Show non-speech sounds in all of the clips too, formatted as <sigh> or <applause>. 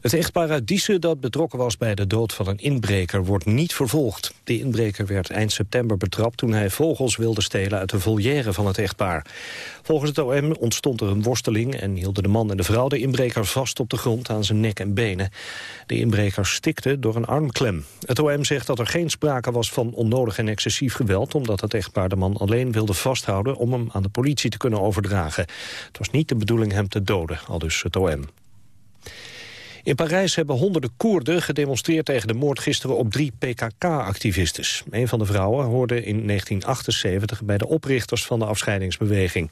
Het echtpaar uit dat betrokken was bij de dood van een inbreker wordt niet vervolgd. De inbreker werd eind september betrapt toen hij vogels wilde stelen uit de volière van het echtpaar. Volgens het OM ontstond er een worsteling en hielden de man en de vrouw de inbreker vast op de grond aan zijn nek en benen. De inbreker stikte door een armklem. Het OM zegt dat er geen sprake was van onnodig en excessief geweld omdat het echtpaar de man alleen wilde vasthouden om hem aan de politie te kunnen overdragen. Het was niet de bedoeling hem te doden, al dus het OM. In Parijs hebben honderden Koerden gedemonstreerd tegen de moord gisteren op drie PKK-activistes. Een van de vrouwen hoorde in 1978 bij de oprichters van de afscheidingsbeweging.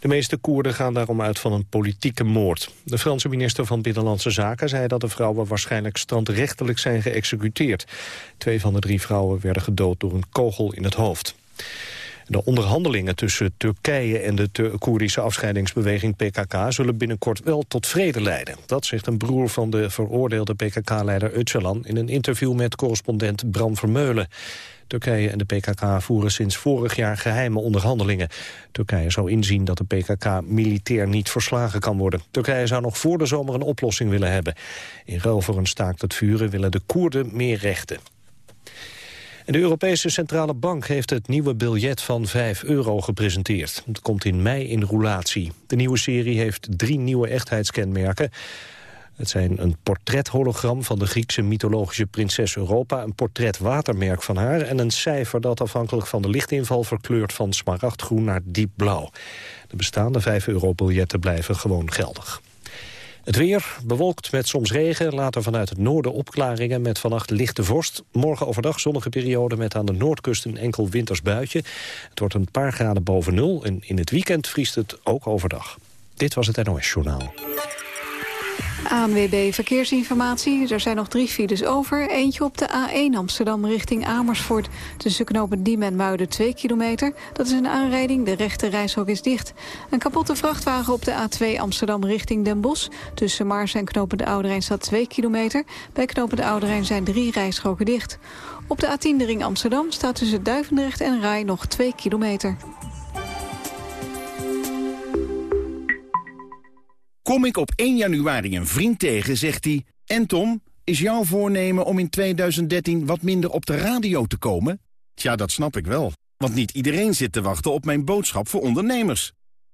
De meeste Koerden gaan daarom uit van een politieke moord. De Franse minister van Binnenlandse Zaken zei dat de vrouwen waarschijnlijk standrechtelijk zijn geëxecuteerd. Twee van de drie vrouwen werden gedood door een kogel in het hoofd. De onderhandelingen tussen Turkije en de Koerdische afscheidingsbeweging PKK zullen binnenkort wel tot vrede leiden. Dat zegt een broer van de veroordeelde PKK-leider Öcalan in een interview met correspondent Bram Vermeulen. Turkije en de PKK voeren sinds vorig jaar geheime onderhandelingen. Turkije zou inzien dat de PKK militair niet verslagen kan worden. Turkije zou nog voor de zomer een oplossing willen hebben. In ruil voor een staakt het vuren willen de Koerden meer rechten de Europese Centrale Bank heeft het nieuwe biljet van 5 euro gepresenteerd. Het komt in mei in roulatie. De nieuwe serie heeft drie nieuwe echtheidskenmerken. Het zijn een portrethologram van de Griekse mythologische prinses Europa... een portretwatermerk van haar en een cijfer dat afhankelijk van de lichtinval... verkleurt van smaragdgroen naar diepblauw. De bestaande 5-euro-biljetten blijven gewoon geldig. Het weer bewolkt met soms regen, later vanuit het noorden opklaringen met vannacht lichte vorst. Morgen overdag zonnige periode met aan de noordkust een enkel winters buitje. Het wordt een paar graden boven nul en in het weekend vriest het ook overdag. Dit was het NOS Journaal. ANWB Verkeersinformatie. Er zijn nog drie files over. Eentje op de A1 Amsterdam richting Amersfoort. Tussen knopen Diem en Muiden 2 kilometer. Dat is een aanrijding. De rechte reishok is dicht. Een kapotte vrachtwagen op de A2 Amsterdam richting Den Bosch. Tussen Mars en knopen de Oude staat 2 kilometer. Bij knopen de Oude zijn drie rijstroken dicht. Op de A10 de ring Amsterdam staat tussen Duivendrecht en Rai nog 2 kilometer. Kom ik op 1 januari een vriend tegen, zegt hij... En Tom, is jouw voornemen om in 2013 wat minder op de radio te komen? Tja, dat snap ik wel. Want niet iedereen zit te wachten op mijn boodschap voor ondernemers.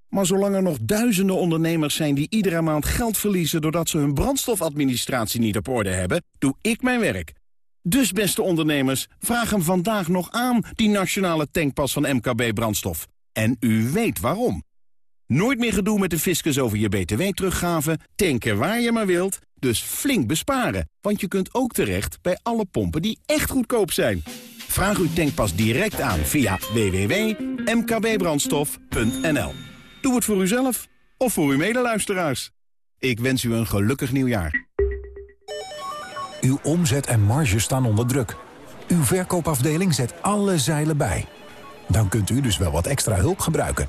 Maar zolang er nog duizenden ondernemers zijn die iedere maand geld verliezen... doordat ze hun brandstofadministratie niet op orde hebben, doe ik mijn werk. Dus beste ondernemers, vraag hem vandaag nog aan, die nationale tankpas van MKB Brandstof. En u weet waarom. Nooit meer gedoe met de fiscus over je btw-teruggave. Tanken waar je maar wilt. Dus flink besparen. Want je kunt ook terecht bij alle pompen die echt goedkoop zijn. Vraag uw tankpas direct aan via www.mkbbrandstof.nl. Doe het voor uzelf of voor uw medeluisteraars. Ik wens u een gelukkig nieuwjaar. Uw omzet en marge staan onder druk. Uw verkoopafdeling zet alle zeilen bij. Dan kunt u dus wel wat extra hulp gebruiken.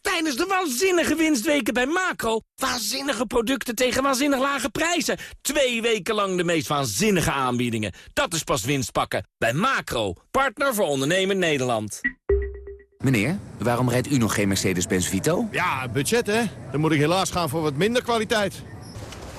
Tijdens de waanzinnige winstweken bij Macro. Waanzinnige producten tegen waanzinnig lage prijzen. Twee weken lang de meest waanzinnige aanbiedingen. Dat is pas winst pakken. Bij Macro, partner voor ondernemen Nederland. Meneer, waarom rijdt u nog geen Mercedes-Benz Vito? Ja, budget hè. Dan moet ik helaas gaan voor wat minder kwaliteit.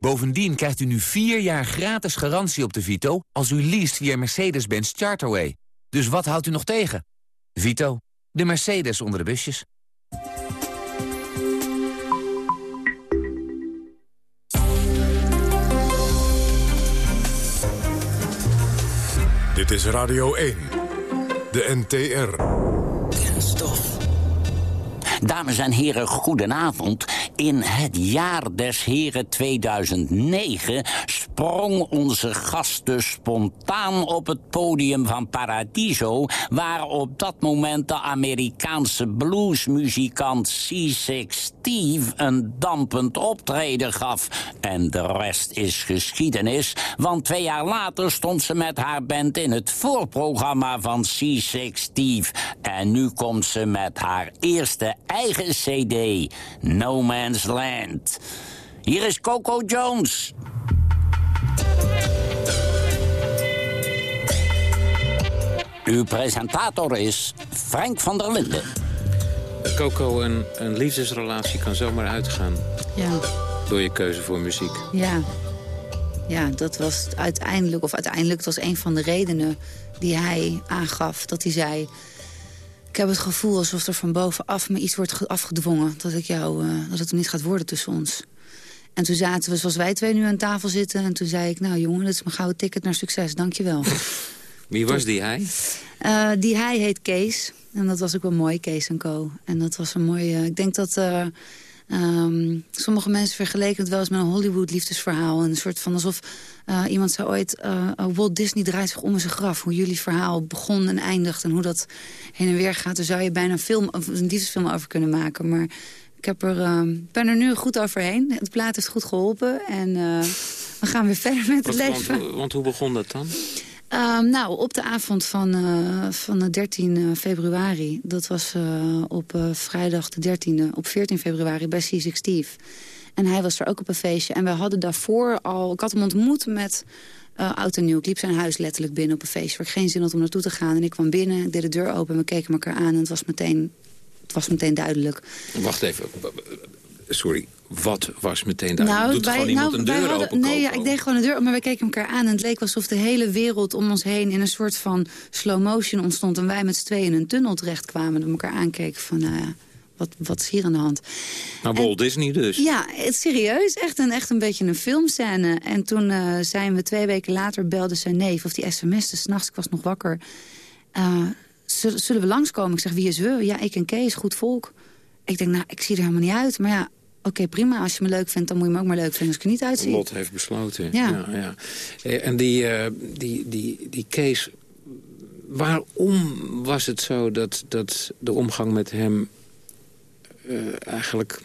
Bovendien krijgt u nu 4 jaar gratis garantie op de Vito... als u leest via Mercedes-Benz Charterway. Dus wat houdt u nog tegen? Vito, de Mercedes onder de busjes. Dit is Radio 1. De NTR. Kenstof. Dames en heren, goedenavond. In het jaar des heren 2009 sprong onze gasten spontaan op het podium van Paradiso... waar op dat moment de Amerikaanse bluesmuzikant C6 Steve een dampend optreden gaf. En de rest is geschiedenis, want twee jaar later stond ze met haar band... in het voorprogramma van C6 Steve. En nu komt ze met haar eerste eigen cd, No Man's Land. Hier is Coco Jones. Uw presentator is Frank van der Linden. Coco, een, een liefdesrelatie kan zomaar uitgaan. Ja. Door je keuze voor muziek. Ja. Ja, dat was uiteindelijk, of uiteindelijk, dat was een van de redenen die hij aangaf. Dat hij zei, ik heb het gevoel alsof er van bovenaf me iets wordt afgedwongen. Dat, ik jou, uh, dat het niet gaat worden tussen ons. En toen zaten we zoals wij twee nu aan tafel zitten. En toen zei ik, nou jongen, dat is mijn gouden ticket naar succes. Dank je wel. <laughs> Wie was die hij? Uh, die hij heet Kees. En dat was ook wel mooi, Kees en Co. En dat was een mooie... ik denk dat... Uh, um, sommige mensen vergeleken het wel eens met een Hollywood liefdesverhaal. Een soort van alsof uh, iemand zei ooit... Walt Disney draait zich om in zijn graf. Hoe jullie verhaal begon en eindigt. En hoe dat heen en weer gaat. Daar zou je bijna een, film, een liefdesfilm over kunnen maken. Maar ik heb er, ben er nu goed overheen. Het plaat heeft goed geholpen. En we gaan weer verder met het leven. Want, want hoe begon dat dan? Um, nou, op de avond van, uh, van de 13 februari, dat was uh, op vrijdag de 13e, op 14 februari bij C6 Steve. En hij was er ook op een feestje. En we hadden daarvoor al, ik had hem ontmoet met oud en nieuw. Ik liep zijn huis letterlijk binnen op een feestje waar ik geen zin had om naartoe te gaan. En ik kwam binnen, ik deed de deur open en we keken elkaar aan. En het was meteen, het was meteen duidelijk. Wacht even, sorry, wat was meteen daar? Nou, Doet wij, gewoon iemand nou, een deur hadden, open? Nee, ja, ik deed gewoon een deur maar wij keken elkaar aan... en het leek alsof de hele wereld om ons heen... in een soort van slow motion ontstond... en wij met z'n tweeën in een tunnel terecht kwamen... en elkaar aankeken van... nou ja, wat, wat is hier aan de hand? Nou, Walt Disney dus. Ja, het, serieus. Echt een, echt een beetje een filmscène. En toen uh, zijn we twee weken later, belde zijn neef... of die sms'te s'nachts, ik was nog wakker... Uh, zullen we langskomen? Ik zeg, wie is we? Ja, ik en Kees, goed volk. Ik denk, nou, ik zie er helemaal niet uit. Maar ja, oké, prima. Als je me leuk vindt, dan moet je me ook maar leuk vinden als ik er niet uitzie. Lot heeft besloten. Ja. ja, ja. En die, uh, die, die, die Kees, waarom was het zo dat, dat de omgang met hem uh, eigenlijk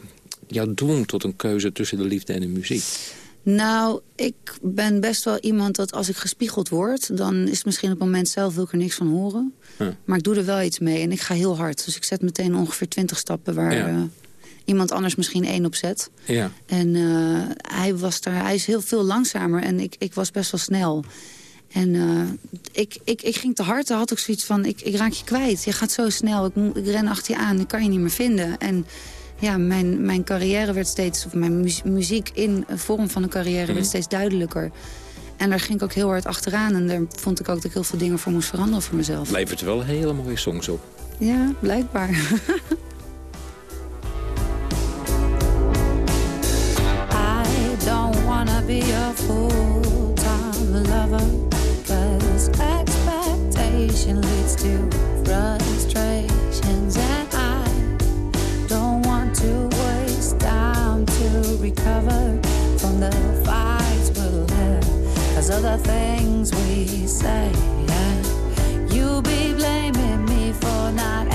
jou dwong tot een keuze tussen de liefde en de muziek? Nou, ik ben best wel iemand dat als ik gespiegeld word... dan is het misschien op het moment zelf wil ik er niks van horen. Ja. Maar ik doe er wel iets mee en ik ga heel hard. Dus ik zet meteen ongeveer twintig stappen waar... Ja. Iemand anders misschien één op zet. Ja. En uh, hij, was daar, hij is heel veel langzamer en ik, ik was best wel snel. En uh, ik, ik, ik ging te hard, dan had ik zoiets van, ik, ik raak je kwijt. Je gaat zo snel, ik, ik ren achter je aan, ik kan je niet meer vinden. En ja, mijn, mijn carrière werd steeds, of mijn muziek in vorm van een carrière mm. werd mhm. steeds duidelijker. En daar ging ik ook heel hard achteraan. En daar vond ik ook dat ik heel veel dingen voor moest veranderen voor mezelf. Levert wel hele mooie songs op. Ja, blijkbaar. <laughs> be a full-time lover Cause expectation leads to frustrations And I don't want to waste time to recover From the fights we'll have Cause of the things we say yeah. You'll be blaming me for not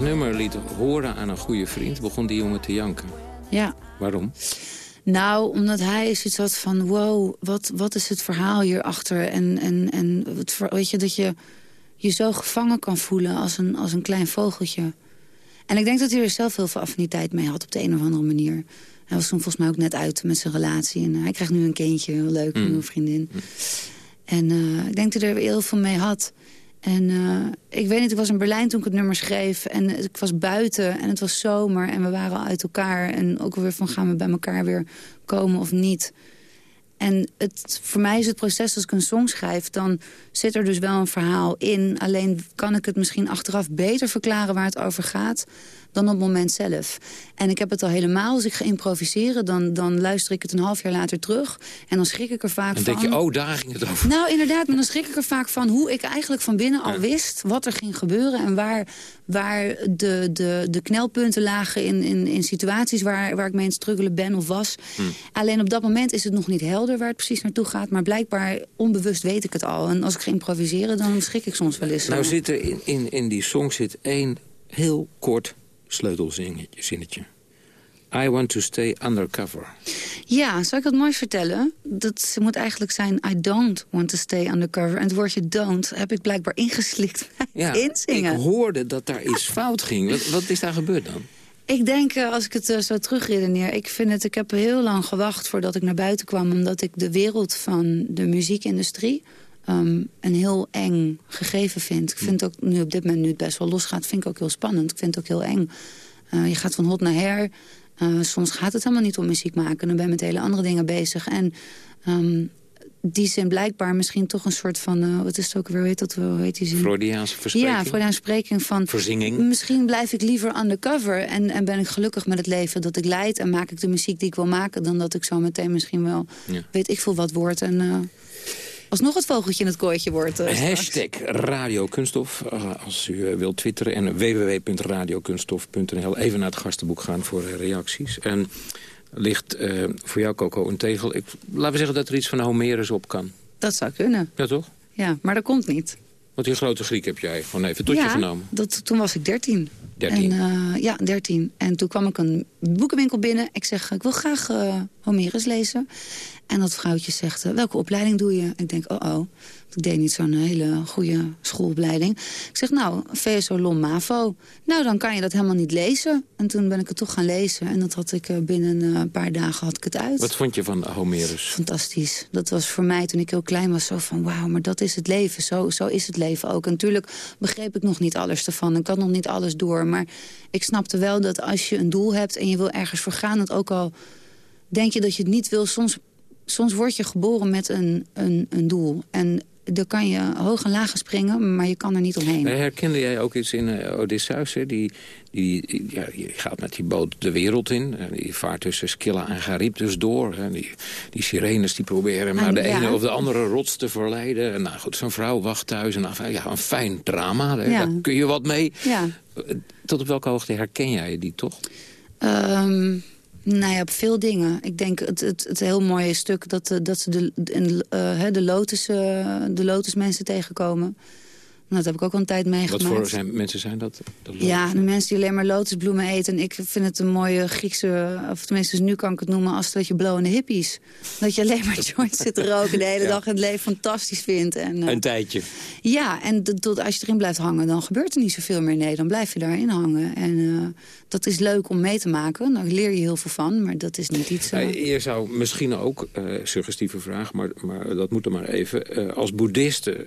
dit nummer liet horen aan een goede vriend... begon die jongen te janken. Ja. Waarom? Nou, omdat hij zoiets had van... wow, wat, wat is het verhaal hierachter? En, en, en het, weet je, dat je je zo gevangen kan voelen als een, als een klein vogeltje. En ik denk dat hij er zelf heel veel affiniteit mee had op de een of andere manier. Hij was toen volgens mij ook net uit met zijn relatie. En hij krijgt nu een kindje, heel leuk, een Mm. nieuwe vriendin. En eh, ik denk dat hij er heel veel mee had. En eh, ik weet niet, ik was in Berlijn toen ik het nummer schreef. En ik was buiten en het was zomer en we waren al uit elkaar. En ook weer van gaan we bij elkaar weer komen of niet. En het, voor mij is het proces als ik een song schrijf... dan zit er dus wel een verhaal in. Alleen kan ik het misschien achteraf beter verklaren waar het over gaat... dan op het moment zelf. En ik heb het al helemaal, als ik ga improviseren... dan, dan luister ik het een half jaar later terug. En dan schrik ik er vaak van... denk je, oh, daar ging het over. Nou, inderdaad, maar dan schrik ik er vaak van hoe ik eigenlijk van binnen al wist wat er ging gebeuren. En waar, waar de, de, de knelpunten lagen in, in, in situaties waar, waar ik mee aan het struggelen ben of was. Alleen op dat moment is het nog niet helder waar het precies naartoe gaat. Maar blijkbaar onbewust weet ik het al. En als ik ga improviseren, dan schrik ik soms wel eens. Nou zit er in, in, in die song zit één heel kort sleutelzinnetje. I want to stay undercover. Ja, zal ik dat mooi vertellen? Dat moet eigenlijk zijn... I don't want to stay undercover. En het woordje don't heb ik blijkbaar ingeslikt Ja, inzingen. ik hoorde dat daar iets fout ging. Wat, wat is daar gebeurd dan? Ik denk, eh, als ik het eh, zo terugredeneer... ik vind het, ik heb heel lang gewacht voordat ik naar buiten kwam... omdat ik de wereld van de muziekindustrie... ehm, een heel eng gegeven vind. Ik vind ook nu op dit moment nu het best wel losgaat... vind ik ook heel spannend. Ik vind het ook heel eng. Eh, je gaat van hot naar her. Eh, soms gaat het helemaal niet om muziek maken. Dan ben je met hele andere dingen bezig. En ehm, die zijn blijkbaar misschien toch een soort van... eh, wat is het ook weer, weet dat, hoe heet die zin? Freudiaanse verspreking? Ja, Freudiaanse spreking van... Verzinging? Misschien blijf ik liever undercover en, en ben ik gelukkig met het leven dat ik leid... en maak ik de muziek die ik wil maken... dan dat ik zo meteen misschien wel, Ja. weet ik veel wat word... en alsnog het vogeltje in het kooitje wordt. eh, straks. Hashtag Radio Kunststof. Uh, als u uh, wilt twitteren. En www.radiokunststof.nl. Even naar het gastenboek gaan voor uh, reacties. En ligt uh, voor jou, Coco, een tegel. Ik, laten we zeggen dat er iets van Homerus op kan. Dat zou kunnen. Ja, toch? Ja, maar dat komt niet. Want die grote Griek heb jij gewoon even tot ja, je genomen. Dat, toen was ik 13. 13? En, uh, ja, 13. En toen kwam ik een boekenwinkel binnen. Ik zeg, ik wil graag uh, Homerus lezen. En dat vrouwtje zegt, uh, welke opleiding doe je? Ik denk, oh oh. Ik deed niet zo'n hele goede schoolopleiding. Ik zeg, nou, VSO Lom MAVO. Nou, dan kan je dat helemaal niet lezen. En toen ben ik het toch gaan lezen. En dat had ik uh, binnen uh, een paar dagen had ik het uit. Wat vond je van Homerus? Fantastisch. Dat was voor mij toen ik heel klein was zo van... wauw, maar dat is het leven. Zo, zo is het leven ook. En natuurlijk begreep ik nog niet alles ervan. Ik had nog niet alles door. Maar ik snapte wel dat als je een doel hebt... en je wil ergens voor gaan, dat ook al denk je dat je het niet wil... soms, soms word je geboren met een, een, een doel. En daar kan je hoog en laag springen, maar je kan er niet omheen. Herkende jij ook iets in uh, Odysseus? Hè? Die, die, ja, die gaat met die boot de wereld in. En die vaart tussen Scylla en Charybdis door. En die, die sirenes die proberen hem naar de ja. ene of de andere rots te verleiden. En nou goed, zijn vrouw wacht thuis. En nou, ja, een fijn drama, hè? Ja. daar kun je wat mee. Ja. Tot op welke hoogte herken jij die toch? Um... Nou ja, op veel dingen. Ik denk het, het, het heel mooie stuk dat, dat ze de, de, uh, de, lotus, uh, de lotusmensen tegenkomen. Nou, dat heb ik ook al een tijd meegemaakt. Wat voor zijn, mensen zijn dat? De ja, de mensen die alleen maar lotusbloemen eten. En ik vind het een mooie Griekse, of tenminste dus nu kan ik het noemen... als dat je blowende hippies. Dat je alleen maar <laughs> joints zit te roken de hele ja. dag... en het leven fantastisch vindt. En, uh, een tijdje. Ja, en tot, als je erin blijft hangen... dan gebeurt er niet zoveel meer. Nee, dan blijf je daarin hangen. En uh, dat is leuk om mee te maken. Daar leer je heel veel van, maar dat is niet iets... Uh... je zou misschien ook, suggestieve vraag... maar, maar dat moet er maar even... als boeddhisten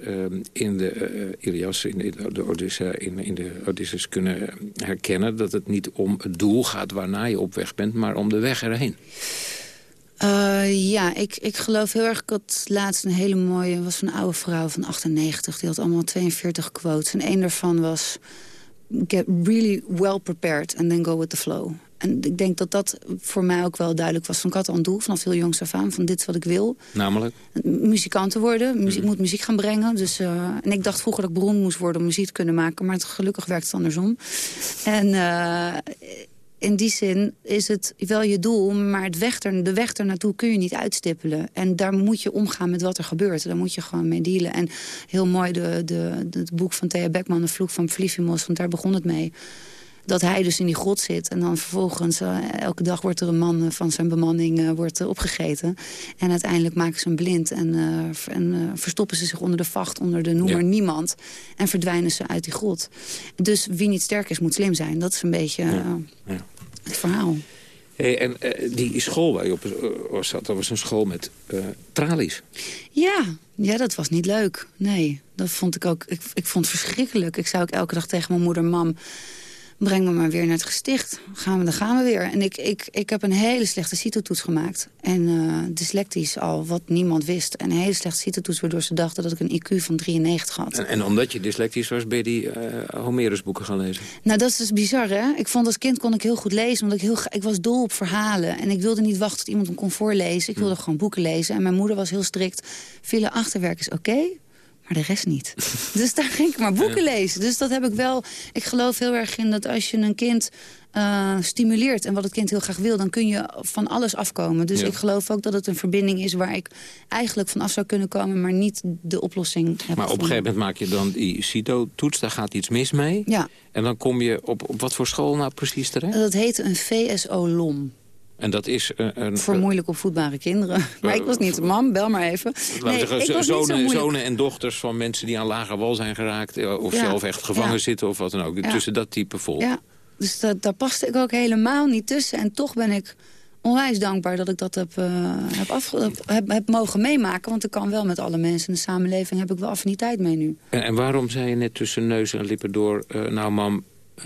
in de In de, Odyssee, in, in de Odysseus kunnen herkennen... dat het niet om het doel gaat waarna je op weg bent... maar om de weg erheen. Uh, ja, ik, ik geloof heel erg... Had laatst een hele mooie... was een oude vrouw van 98. Die had allemaal 42 quotes. En één daarvan was... Get really well prepared and then go with the flow. En ik denk dat dat voor mij ook wel duidelijk was. Van ik had al een doel vanaf heel jongs af aan. Van dit is wat ik wil. Namelijk? Muzikant te worden. Muziek, mm. moet muziek gaan brengen. Dus, uh, en ik dacht vroeger dat ik beroemd moest worden om muziek te kunnen maken. Maar het, gelukkig werkt het andersom. En uh, in die zin is het wel je doel. Maar het weg er, de weg er naartoe kun je niet uitstippelen. En daar moet je omgaan met wat er gebeurt. Daar moet je gewoon mee dealen. En heel mooi de, de, de, het boek van Thea Beckman, De Vloek van Pfliffimos. Want daar begon het mee dat hij dus in die grot zit. En dan vervolgens, uh, elke dag wordt er een man van zijn bemanning uh, wordt, uh, opgegeten. En uiteindelijk maken ze hem blind en, en verstoppen ze zich onder de vacht, onder de noemer ja. niemand. En verdwijnen ze uit die grot. Dus wie niet sterk is, moet slim zijn. Dat is een beetje ja. Ja. het verhaal. Hey, en eh, die school waar je op uh, zat, dat was een school met uh, tralies. Ja, ja, dat was niet leuk. Nee, dat vond ik ook. Ik, ik vond het verschrikkelijk. Ik zou ook elke dag tegen mijn moeder, mam breng me maar weer naar het gesticht. Gaan we, dan gaan we weer. En ik, ik, ik heb een hele slechte citotoets gemaakt. En uh, dyslectisch al, wat niemand wist. En een hele slechte citotoets, waardoor ze dachten dat ik een IQ van 93 had. En, en omdat je dyslectisch was, ben je die uh, Homerus boeken gaan lezen? Nou, dat is dus bizar, hè? Ik vond als kind kon ik heel goed lezen, omdat ik heel ik was dol op verhalen. En ik wilde niet wachten tot iemand hem kon voorlezen. Ik wilde hm. gewoon boeken lezen. En mijn moeder was heel strikt. Vele achterwerk is oké, maar de rest niet. <laughs> dus daar ging ik maar boeken lezen. Dus dat heb ik wel... Ik geloof heel erg in dat als je een kind uh, stimuleert... en wat het kind heel graag wil, dan kun je van alles afkomen. Dus ik geloof ook dat het een verbinding is... waar ik eigenlijk van af zou kunnen komen... maar niet de oplossing heb Maar op een gegeven moment maak je dan die CITO-toets... daar gaat iets mis mee. Ja. En dan kom je op, op wat voor school nou precies terecht? Dat heet een VSO-LOM. En dat is een... een Voor moeilijk opvoedbare kinderen. <laughs> Maar ik was niet de mam, bel maar even. Nee, zeggen, zonen, zonen en dochters van mensen die aan lager wal zijn geraakt... Eh, of zelf echt gevangen zitten of wat dan ook. Tussen dat type volk. Ja, dus dat, daar paste ik ook helemaal niet tussen. En toch ben ik onwijs dankbaar dat ik dat heb, uh, heb, afge heb, heb, mogen meemaken. Want ik kan wel met alle mensen in de samenleving... heb ik wel affiniteit mee nu. En, en waarom zei je net tussen neus en lippen door... Uh, nou mam,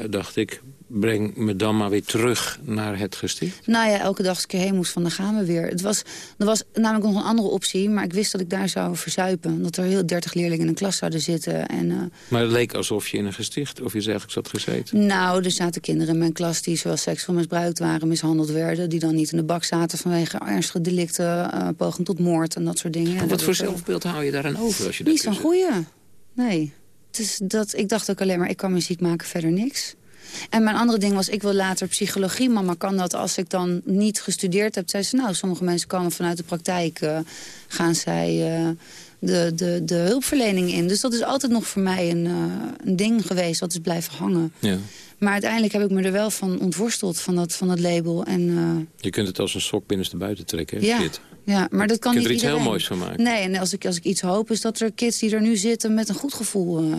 dacht ik, breng me dan maar weer terug naar het gesticht? Nou ja, elke dag als ik erheen moest van, dan gaan we weer. Het was, er was namelijk nog een andere optie, maar ik wist dat ik daar zou verzuipen. Dat er heel dertig leerlingen in een klas zouden zitten. En, uh... Maar het leek alsof je in een gesticht of je eigenlijk zat gezeten? Nou, er zaten kinderen in mijn klas die zowel seksueel misbruikt waren, mishandeld werden. Die dan niet in de bak zaten vanwege ernstige delicten, uh, poging tot moord en dat soort dingen. wat voor zelfbeeld hou je daaraan over? Als je dat niet zo'n goeie. Nee. Dus dat, ik dacht ook alleen maar, ik kan muziek maken, verder niks. En mijn andere ding was, ik wil later psychologie. Mama kan dat als ik dan niet gestudeerd heb. Zei ze, nou, sommige mensen komen vanuit de praktijk. Uh, gaan zij uh, de, de, de hulpverlening in. Dus dat is altijd nog voor mij een, uh, een ding geweest. Dat is blijven hangen. Ja. Maar uiteindelijk heb ik me er wel van ontworsteld, van dat, van dat label. En, Je kunt het als een sok binnenste buiten trekken, ja. Ja, maar dat kan je niet er iets iedereen. heel moois van maken. Nee, en als ik, als ik iets hoop is dat er kids die er nu zitten met een goed gevoel... Uh,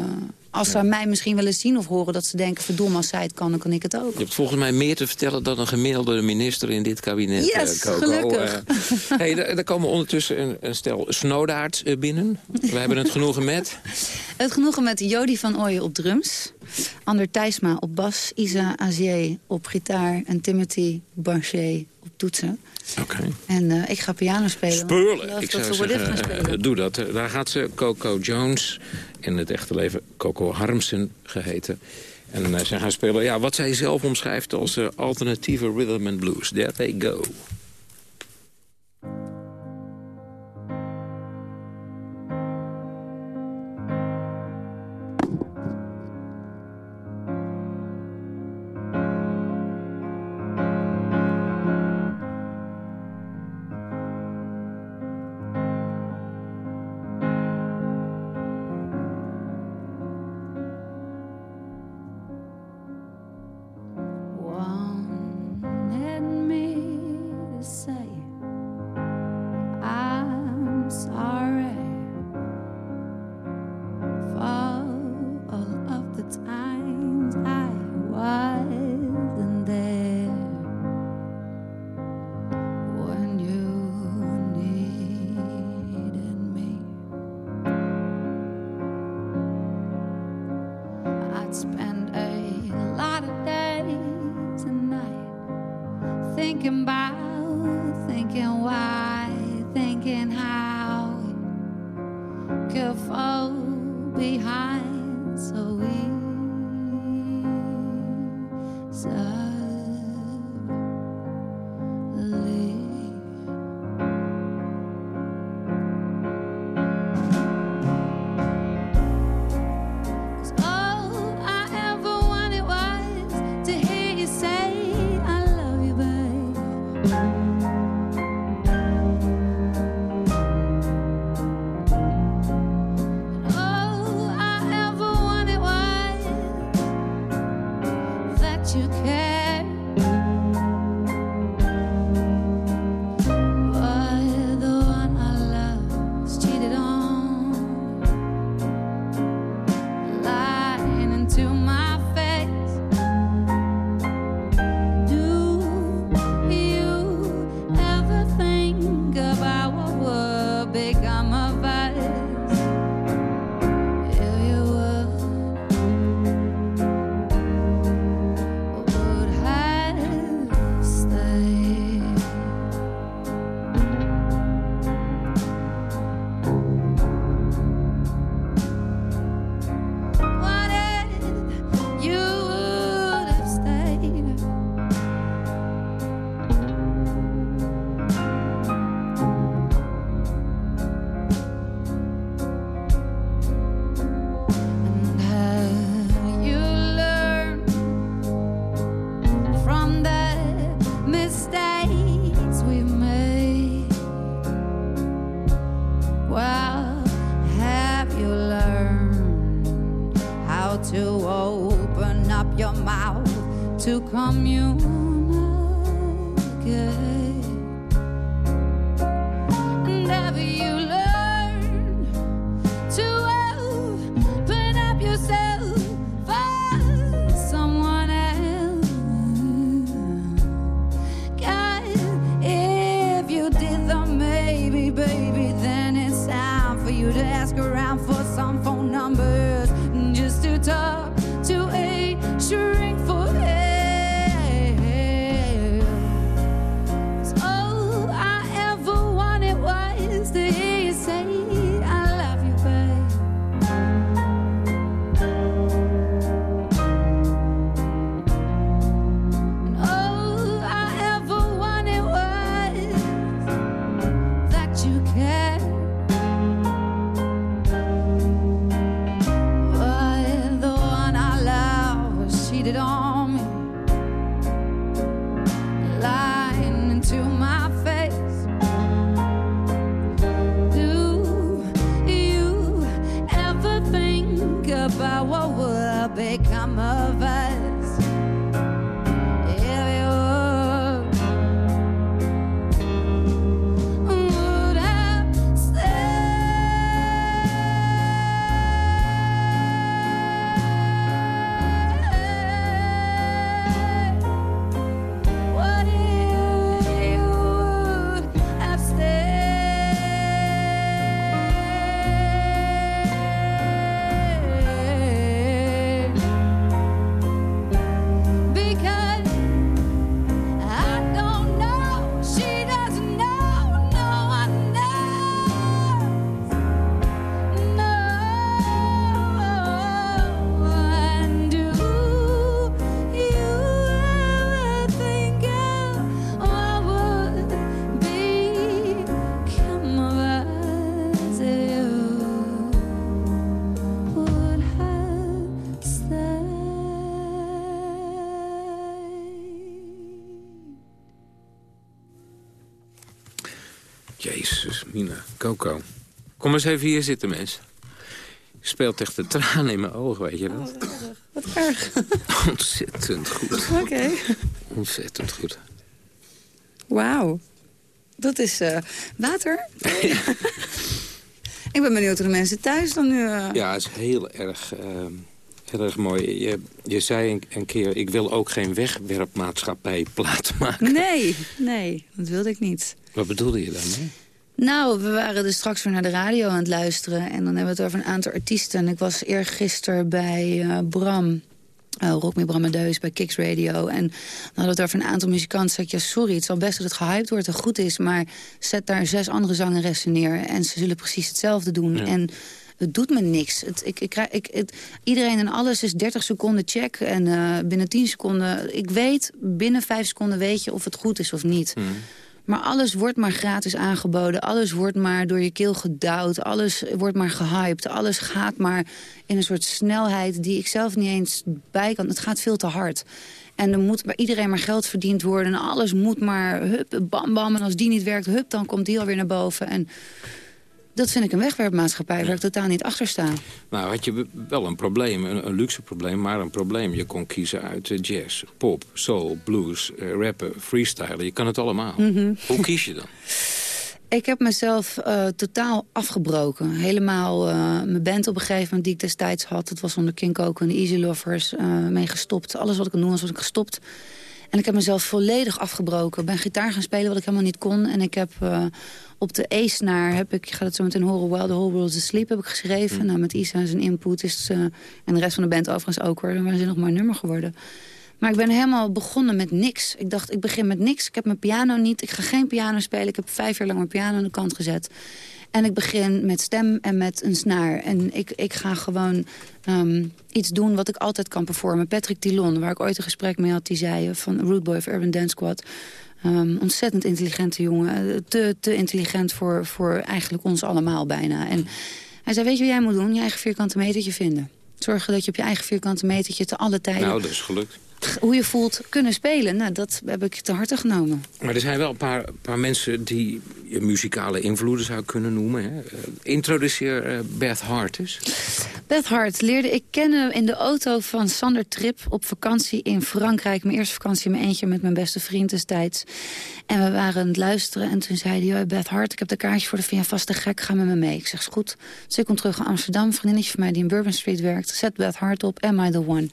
als ze mij misschien wel eens zien of horen dat ze denken... verdomme, als zij het kan, dan kan ik het ook. Je hebt volgens mij meer te vertellen dan een gemiddelde minister in dit kabinet. Yes, uh, gelukkig. Uh, hey, er komen ondertussen een, een stel snowdaards binnen. We hebben het genoegen met... <laughs> Het genoegen met Jody van Ooyen op drums. Ander Thijsma op bas, Isa Azier op gitaar... en Timothy Banchet op toetsen. Oké. Okay. En uh, ik ga piano spelen. Speurlijk. Ik zou zeggen, uh, doe dat. Daar gaat ze, Coco Jones. In het echte leven Coco Harmsen geheten. En uh, ze gaan spelen ja, wat zij zelf omschrijft als alternatieve rhythm and blues. There they go. Bye. by. Coco. Kom eens even hier zitten, mens. Je speelt echt de tranen in mijn ogen, weet je dat? Wat erg. <laughs> Ontzettend goed. Oké. Ontzettend goed. Wauw. Dat is eh, water. <laughs> Ik ben benieuwd hoe de mensen thuis dan nu... eh, Ja, het is heel erg, ehm, heel erg mooi. Je, je zei een, een keer, ik wil ook geen wegwerpmaatschappij plaat maken. Nee, nee, dat wilde ik niet. Wat bedoelde je daarmee? Nou, we waren dus straks weer naar de radio aan het luisteren. En dan hebben we het over een aantal artiesten. En ik was eergisteren bij eh, Bram. Uh, Rock Me Bram Amadeus bij Kicks Radio. En dan hadden we het over een aantal muzikanten. Zeg ik, ja, sorry, het zal best dat het gehyped wordt en goed is. Maar zet daar zes andere zangeressen neer. En ze zullen precies hetzelfde doen. Ja. En het doet me niks. Het, ik, ik, ik, het, iedereen en alles is 30 seconden check. En eh, binnen 10 seconden... Ik weet, binnen 5 seconden weet je of het goed is of niet. Maar alles wordt maar gratis aangeboden. Alles wordt maar door je keel gedouwd. Alles wordt maar gehyped. Alles gaat maar in een soort snelheid die ik zelf niet eens bij kan. Het gaat veel te hard. En er moet bij iedereen maar geld verdiend worden. En alles moet maar hup, bam, bam. En als die niet werkt, hup, dan komt die alweer naar boven. En dat vind ik een wegwerpmaatschappij waar ik totaal niet achter sta. Nou, had je wel een probleem, een, een luxe probleem, maar een probleem. Je kon kiezen uit eh, jazz, pop, soul, blues, eh, rappen, freestylen. Je kan het allemaal. Mhm. Hoe kies je dan? <laughs> Ik heb mezelf eh, totaal afgebroken. Helemaal mijn band op een gegeven moment die ik destijds had. Dat was onder King Coco en Easy Lovers eh, mee gestopt. Alles wat ik doen was, was ik gestopt. En ik heb mezelf volledig afgebroken. Ik ben gitaar gaan spelen wat ik helemaal niet kon. En ik heb eh, op de E-snaar, heb ik, je gaat het zo meteen horen... While the Whole World is Asleep heb ik geschreven. Nou, met Isa zijn input is... eh, en de rest van de band overigens ook hoor. Dan zijn nog maar een nummer geworden. Maar ik ben helemaal begonnen met niks. Ik dacht, ik begin met niks. Ik heb mijn piano niet. Ik ga geen piano spelen. Ik heb vijf jaar lang mijn piano aan de kant gezet. En ik begin met stem en met een snaar. En ik, ik ga gewoon ehm, iets doen wat ik altijd kan performen. Patrick Dillon, waar ik ooit een gesprek mee had, die zei... van Root Boy of Urban Dance Squad... Ehm, ontzettend intelligente jongen. Te, te intelligent voor, voor eigenlijk ons allemaal bijna. En hij zei, weet je wat jij moet doen? Je eigen vierkante metertje vinden. Zorgen dat je op je eigen vierkante metertje te alle tijden... Nou, dat is gelukt. Hoe je voelt kunnen spelen. Nou, dat heb ik te harte genomen. Maar er zijn wel een paar, paar mensen die je muzikale invloeden zou kunnen noemen. Hè? Eh, introduceer eh, Beth Hart eens. Beth Hart leerde ik kennen in de auto van Sander Trip... op vakantie in Frankrijk. Mijn eerste vakantie in mijn eentje met mijn beste vriend destijds. En we waren aan het luisteren en toen zei hij... Beth Hart, ik heb de kaartje voor de Via Vast te gek, ga met me mee. Ik zeg, is goed. Dus ik kom terug naar Amsterdam. Een vriendinnetje van mij die in Bourbon Street werkt. Zet Beth Hart op, Am I The One...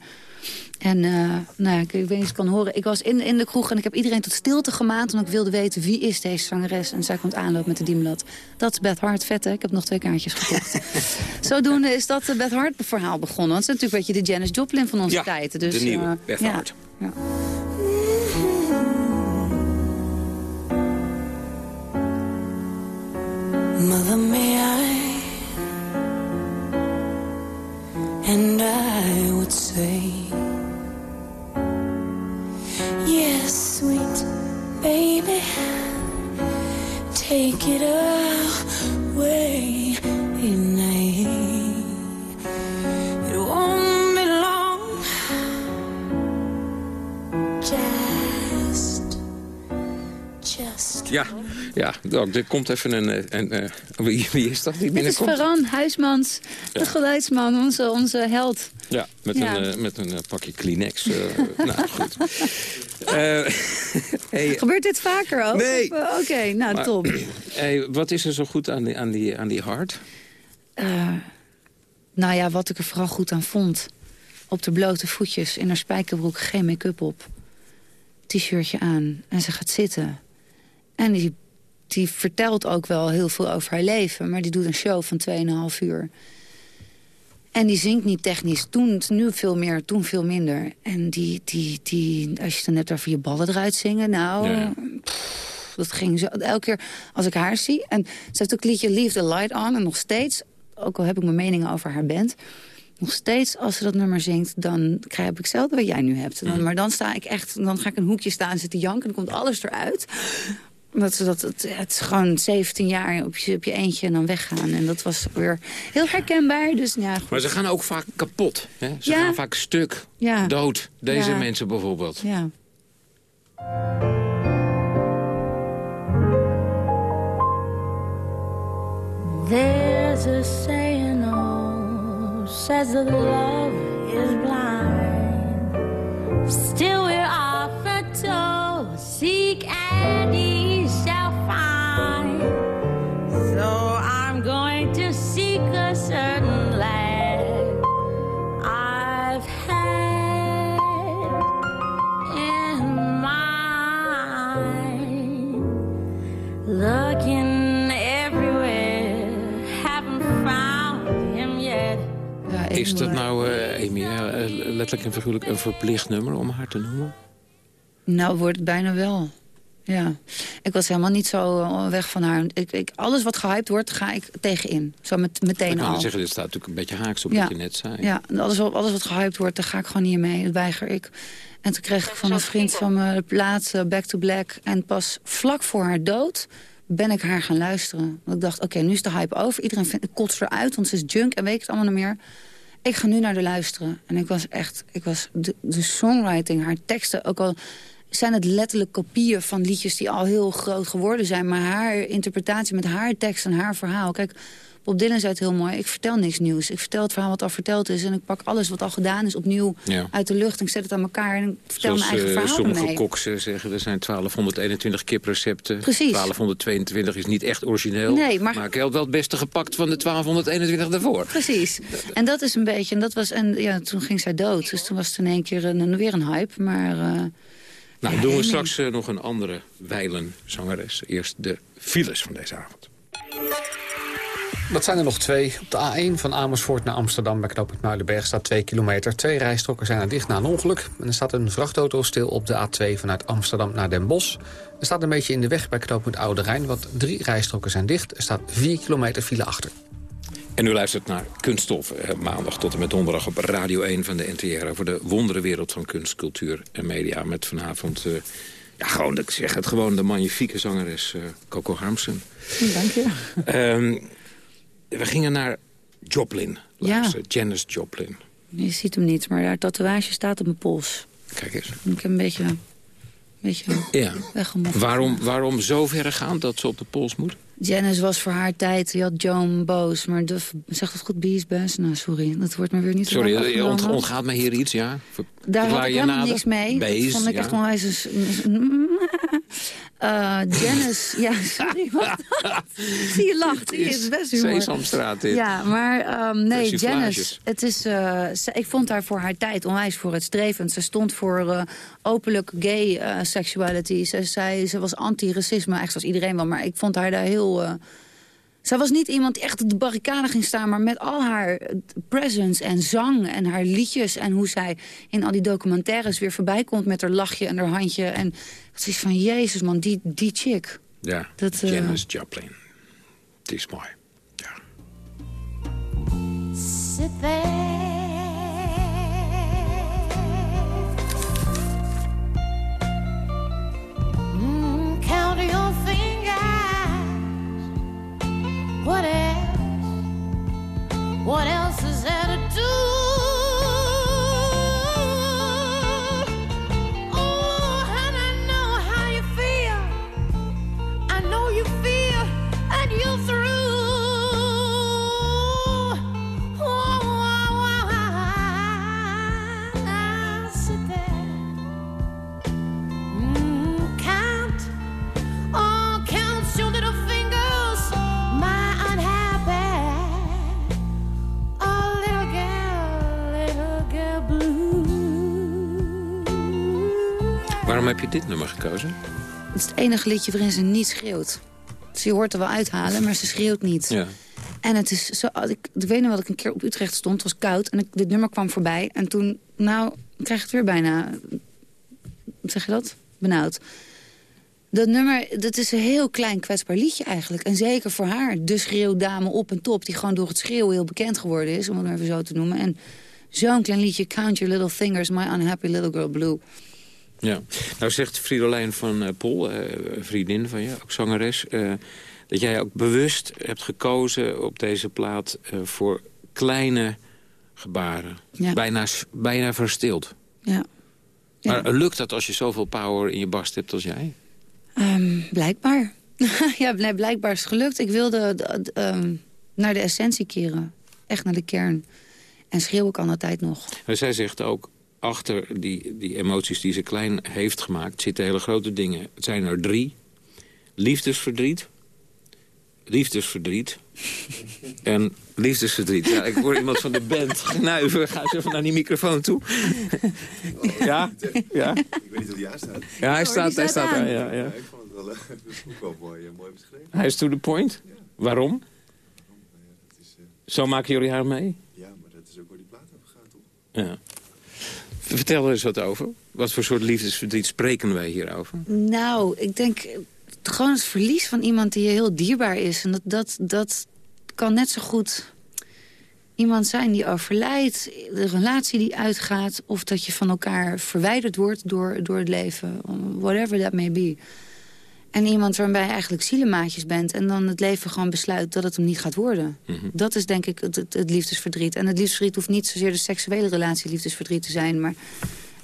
En uh, nou ik, weet niet kan horen. Ik was in, in de kroeg en ik heb iedereen tot stilte gemaand... omdat ik wilde weten wie is deze zangeres. En zij komt aanlopen met de diemblad. Dat is Beth Hart, vette. Ik heb nog twee kaartjes gekocht. <laughs> Zodoende is dat het Beth Hart verhaal begonnen. Want het is natuurlijk een beetje de Janis Joplin van onze ja, tijd. Dus, de nieuwe uh, Beth ja, Hart. Ja. Mother, may I? And I would say, take it away. Ja, ja Doc, er komt even een... een, een wie, wie is dat die Dit is binnenkomt? Ferran Huismans, de geluidsman, onze, onze held. Ja, met Ja. een, eh, met een eh, pakje Kleenex. eh, <laughs> nou, goed. Eh, <laughs> hey, Gebeurt dit vaker ook? Nee. Eh, Oké, nou maar- top. <clears throat> hey, wat is er zo goed aan die, aan die, aan die hart? Eh, nou ja, wat ik er vooral goed aan vond. Op de blote voetjes, in haar spijkerbroek, geen make-up op. T-shirtje aan en ze gaat zitten. En die, die vertelt ook wel heel veel over haar leven. Maar die doet een show van 2,5 uur. En die zingt niet technisch. Toen, nu veel meer, toen veel minder. En die, die, die, als je dan net over je ballen eruit zingen... nou, Ja, ja. pff, dat ging zo. Elke keer als ik haar zie... en ze heeft ook het liedje Leave the Light On... en nog steeds, ook al heb ik mijn meningen over haar band... nog steeds, als ze dat nummer zingt... dan krijg ik hetzelfde wat jij nu hebt. Dan, maar dan sta ik echt, dan ga ik een hoekje staan zitten janken... en dan komt alles eruit... Dat, ze dat, het, het is gewoon 17 jaar op je, op je eentje en dan weggaan. En dat was weer heel herkenbaar. Dus, ja, goed. Maar ze gaan ook vaak kapot. Hè? Ze Ja. gaan vaak stuk, Ja. dood. Deze Ja. mensen bijvoorbeeld. Ja. There's a saying, oh, says that love is blind. Still, Is dat nou, Amy, eh, letterlijk en figuurlijk een verplicht nummer om haar te noemen? Nou, wordt het bijna wel. Ja. Ik was helemaal niet zo weg van haar. Ik, ik, alles wat gehyped wordt, ga ik tegenin. Zo met, meteen Ik kan al. zeggen, dit staat natuurlijk een beetje haaks op Ja. wat je net zei. Ja, alles, wat- alles wat gehyped wordt, daar ga ik gewoon niet mee. Dat weiger ik. En toen kreeg ik van een vriend van me de plaat Back to Black. En pas vlak voor haar dood ben ik haar gaan luisteren. Want ik dacht, oké, nu is de hype over. Iedereen vindt, kotst eruit, want ze is junk en weet ik het allemaal niet meer. Ik ga nu naar de luisteren. En ik was echt, ik was de, de songwriting, haar teksten, ook al zijn het letterlijk kopieën van liedjes die al heel groot geworden zijn. Maar haar interpretatie met haar tekst en haar verhaal. Kijk, Bob Dylan zei het heel mooi. Ik vertel niks nieuws. Ik vertel het verhaal wat al verteld is. En ik pak alles wat al gedaan is opnieuw Ja. uit de lucht. En ik zet het aan elkaar en ik vertel Zoals mijn eigen verhaal sommige ermee. koksen zeggen, er zijn 1221 kiprecepten. Precies. 1222 is niet echt origineel. Nee, maar- ik heb wel het beste gepakt van de 1221 daarvoor. Precies. En dat is een beetje... En, dat was, en ja, toen ging zij dood. Dus toen was het in één keer een, weer een hype. Maar eh, Nou, Ja, doen we straks eh, nog een andere wijlen zangeres. Eerst de files van deze avond. Dat zijn er nog twee. Op de A1 van Amersfoort naar Amsterdam bij knooppunt Muidenberg staat 2 kilometer. Twee rijstroken zijn er dicht na een ongeluk. En er staat een vrachtauto stil op de A2 vanuit Amsterdam naar Den Bosch. Er staat een beetje in de weg bij knooppunt Oude Rijn, want drie rijstroken zijn dicht. Er staat 4 kilometer file achter. En u luistert naar Kunststof, eh, maandag tot en met donderdag op Radio 1 van de NTR... over de wonderenwereld van kunst, cultuur en media. Met vanavond, eh, ja, gewoon, ik zeg het gewoon, de magnifieke zangeres eh, Coco Harmsen. dank je. Ehm, we gingen naar Joplin luisteren, Janis Joplin. Je ziet hem niet, maar haar tatoeage staat op mijn pols. Kijk eens. Ik heb een beetje, een beetje Ja. Waarom, waarom zo ver gaan dat ze op de pols moet? Janice was voor haar tijd, je had Joan Boos, maar de, zegt dat goed, Bees Best? Nou, sorry, dat wordt me weer niet Sorry, je ont, ontgaat mij hier iets, ja? Ver- Daar had ik je helemaal niks mee. Bees, dat vond ik ja. echt onwijs... een- Eh, Janice, <laughs> ja, sorry, wat? <laughs> Zie je lacht, het is best humor. Sesamstraat dit. Ja, maar ehm, nee. Janice, het is, eh, ze- ik vond haar voor haar tijd onwijs voor het streven. Ze stond voor eh, openlijk gay sexuality. Ze, zei, ze was anti-racisme, echt zoals iedereen wel. Maar ik vond haar daar heel... eh, zij was niet iemand die echt op de barricade ging staan... maar met al haar presence en zang en haar liedjes... en hoe zij in al die documentaires weer voorbij komt... met haar lachje en haar handje. En het is van, jezus man, die, die chick. Ja, Dat, eh, Janis Joplin. Het is mooi. Sit there. Mm, count your fingers. What else? What else is there to do? Je dit nummer gekozen? Het is het enige liedje waarin ze niet schreeuwt. Ze hoort er wel uithalen, maar ze schreeuwt niet. Ja. En het is zo... Ik, ik weet nog dat ik een keer op Utrecht stond. Het was koud en ik, dit nummer kwam voorbij. En toen, nou, ik krijg het weer bijna... Zeg je dat? Benauwd. Dat nummer, dat is een heel klein kwetsbaar liedje eigenlijk. En zeker voor haar, de schreeuwdame op en top... die gewoon door het schreeuwen heel bekend geworden is, om het maar even zo te noemen. En zo'n klein liedje, Count Your Little Fingers, My Unhappy Little Girl Blue. Ja. Nou zegt Fridolijn van eh Pol, eh, een vriendin van je, ook zangeres... eh, dat jij ook bewust hebt gekozen op deze plaat voor kleine gebaren. Ja. Bijna, bijna verstild. Ja. Maar lukt dat als je zoveel power in je barst hebt als jij? Ehm, blijkbaar. <laughs> ja, nee, blijkbaar is het gelukt. Ik wilde ehm, naar de essentie keren. Echt naar de kern. En schreeuw ik altijd nog. Maar zij zegt ook, achter die, die emoties die ze klein heeft gemaakt... zitten hele grote dingen. Het zijn er drie. Liefdesverdriet. Liefdesverdriet. <laughs> en liefdesverdriet. Ja, ik hoor iemand van de band knuiven. Ga eens even naar die microfoon toe. <laughs> ja? Ja? Ik weet niet hoe die aanstaat. Ja, hij staat, hij staat daar. Ja, ja. ik vond het wel, eh, ook wel mooi, eh, mooi beschreven. Hij is to the point. Waarom? Zo maken jullie haar mee? Ja, maar dat is ook waar die plaat over gaat, toch? Ja. Vertel er eens wat over. Wat voor soort liefdesverdriet spreken wij hierover? Nou, ik denk eh, gewoon het verlies van iemand die je heel dierbaar is. En dat, dat, dat kan net zo goed iemand zijn die overlijdt. De relatie die uitgaat. Of dat je van elkaar verwijderd wordt door, door het leven. Whatever that may be. En iemand waarbij je eigenlijk zielemaatjes bent... en dan het leven gewoon besluit dat het hem niet gaat worden. Dat is denk ik het, het, het liefdesverdriet. En het liefdesverdriet hoeft niet zozeer de seksuele relatie liefdesverdriet te zijn... maar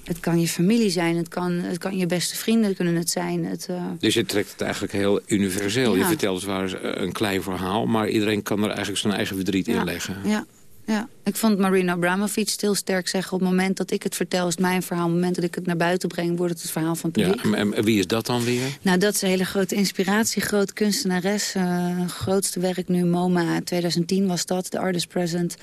het kan je familie zijn, het kan, het kan je beste vrienden kunnen het zijn. Het, eh, Dus je trekt het eigenlijk heel universeel. Je vertelt ware een klein verhaal... maar iedereen kan er eigenlijk zijn eigen verdriet in leggen. Ja, ja. Ik vond Marina Abramovic heel sterk zeggen... op het moment dat ik het vertel is het mijn verhaal. Op het moment dat ik het naar buiten breng, wordt het het verhaal van het Ja, publiek. en, en wie is dat dan weer? Nou, dat is een hele grote inspiratie. Groot kunstenares. eh, grootste werk nu, MoMA. 2010 was dat, de Artist Present.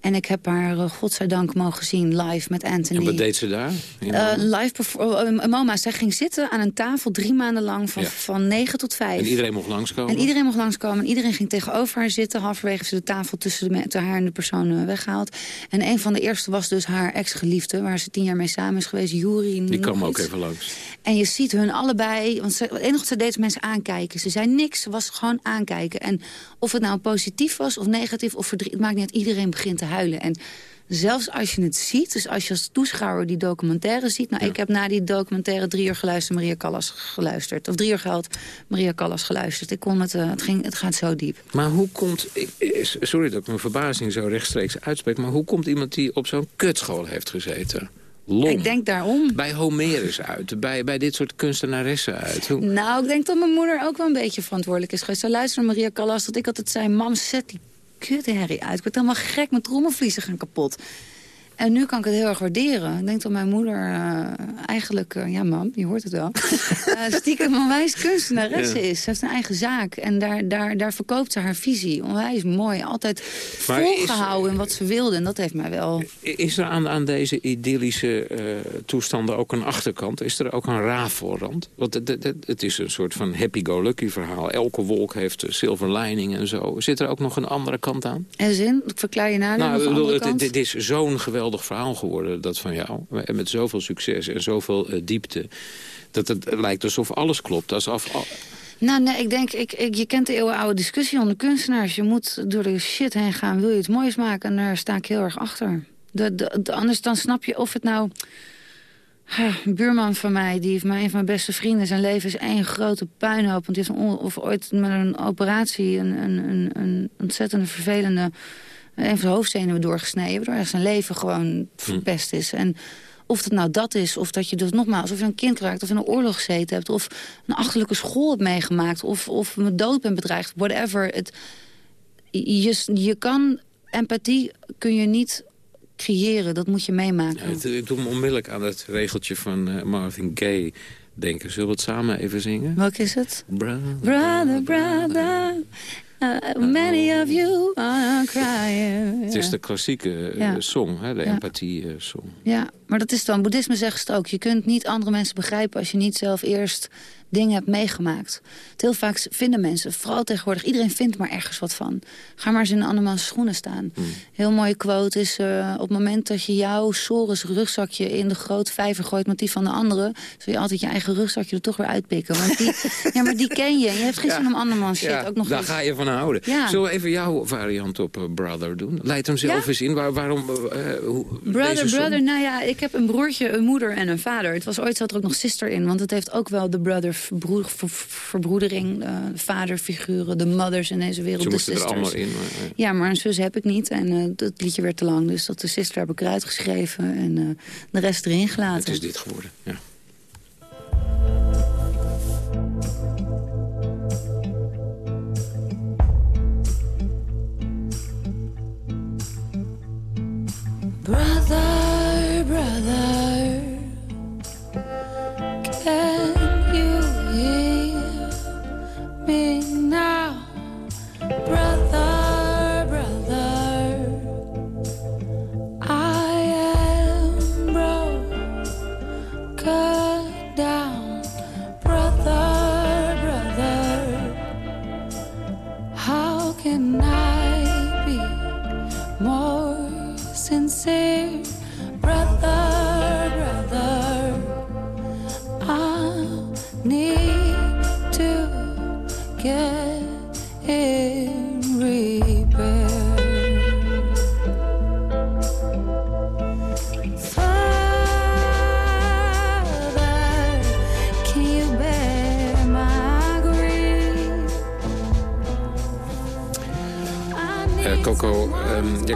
En ik heb haar, uh, godzijdank, mogen zien live met Anthony. En wat deed ze daar? Uh, live perfor- uh, MoMA, zij ging zitten aan een tafel drie maanden lang van, Ja. van 9 tot 5. en iedereen mocht langskomen? En iedereen mocht langskomen. En iedereen ging tegenover haar zitten. Halverwege ze de tafel tussen, de, haar en de persoon eh, weggehaald. En een van de eerste was dus haar ex-geliefde... waar ze tien jaar mee samen is geweest, Juri. Die kwam ook even langs. En je ziet hun allebei... Want ze, het enige wat ze deed mensen aankijken. Ze zei niks, ze was gewoon aankijken. En of het nou positief was of negatief of verdriet... het maakt niet uit, iedereen begint te huilen. En zelfs als je het ziet, dus als je als toeschouwer die documentaire ziet... Nou, ik heb na die documentaire drie uur geluisterd Maria Callas geluisterd. Of drie uur gehad Maria Callas geluisterd. Ik kon het, eh, het, ging, het gaat zo diep. Maar hoe komt... ik- Sorry dat ik mijn verbazing zo rechtstreeks uitspreek... maar hoe komt iemand die op zo'n kutschool heeft gezeten... Long. Ik denk daarom. Bij Homerus uit, bij, bij dit soort kunstenaressen uit. Hoe... Nou, ik denk dat mijn moeder ook wel een beetje verantwoordelijk is geweest. Ze luisterde naar Maria Callas dat ik altijd zei... mam, zet die kutherrie uit. Ik word helemaal gek, mijn trommelvliezen gaan kapot. En nu kan ik het heel erg waarderen. Ik denk dat mijn moeder eh, eigenlijk... eh, ja, mam, je hoort het wel. <laughs> eh, stiekem een onwijs kunstenaresse Ja. is. Ze heeft een eigen zaak. En daar, daar, daar verkoopt ze haar visie. Onwijs mooi. Altijd Maar is- volgehouden in wat ze wilde. En dat heeft mij wel... Is er aan, aan deze idyllische toestanden ook een achterkant? Is er ook een rafelrand? Want het, het, het- het is een soort van happy-go-lucky verhaal. Elke wolk heeft een silver lining en zo. Zit er ook nog een andere kant aan? En zin, ik verklaar je nader nou, ik bedoel, het, het is zo'n geweldig verhaal geworden, dat van jou. En met zoveel succes en zoveel eh, diepte. Dat het lijkt alsof alles klopt. Alsof, al- Nou, nee, ik denk, ik, ik, je kent de eeuwenoude discussie onder kunstenaars. Je moet door de shit heen gaan, wil je iets moois maken? En daar sta ik heel erg achter. De, de, de- anders dan snap je of het nou... Een buurman van mij, die heeft mij een van mijn beste vrienden. Zijn leven is één grote puinhoop. Want on- of ooit met een operatie een, een, een, een ontzettende vervelende... een van zijn hoofdzenuwen doorgesneden. Waardoor echt zijn leven gewoon verpest is. En of het nou dat is, of dat je dus nogmaals... of je een kind raakt, of in een oorlog gezeten hebt... of een achterlijke school hebt meegemaakt... of, of met dood bent bedreigd, whatever. Het, je, je kan... Empathie kun je niet creëren, dat moet je meemaken. Ja, het- ik doe me onmiddellijk aan het regeltje van eh, Marvin Gaye denken. Zullen we het samen even zingen? Welk is het? Brother. Brother, brother, uh, many of you are crying. Het is de klassieke eh, song, hè, de empathie-song. Ja, maar dat is dan, boeddhisme zegt het ook. Je kunt niet andere mensen begrijpen als je niet zelf eerst dingen hebt meegemaakt. Heel vaak vinden mensen, vooral tegenwoordig, iedereen vindt maar ergens wat van. Ga maar eens in een andermans schoenen staan. Heel mooie quote is, eh, op het moment dat je jouw Soros rugzakje in de grote vijver gooit met die van de andere, zul je altijd je eigen rugzakje er toch weer uitpikken. Want die, <laughs> ja, maar die ken je. Je hebt geen zin om andermans shit ook nog daar eens- ga je van houden. Ja. Zullen we even jouw variant op eh, Brother doen? Leid hem zelf eens in. Waar, waarom, eh, hoe, Brother, brother, nou ja, ik heb een broertje, een moeder en een vader. Het was ooit zat er ook nog sister in, want het heeft ook wel de brother verbroedering, eh, de vaderfiguren, de mothers in deze wereld, Ze de moesten er sisters. allemaal in. maar, Ja, maar een zus heb ik niet en eh, dat liedje werd te lang, dus dat de sister heb ik eruit geschreven en eh, de rest erin gelaten. het is dit geworden, ja. Brother, brother, me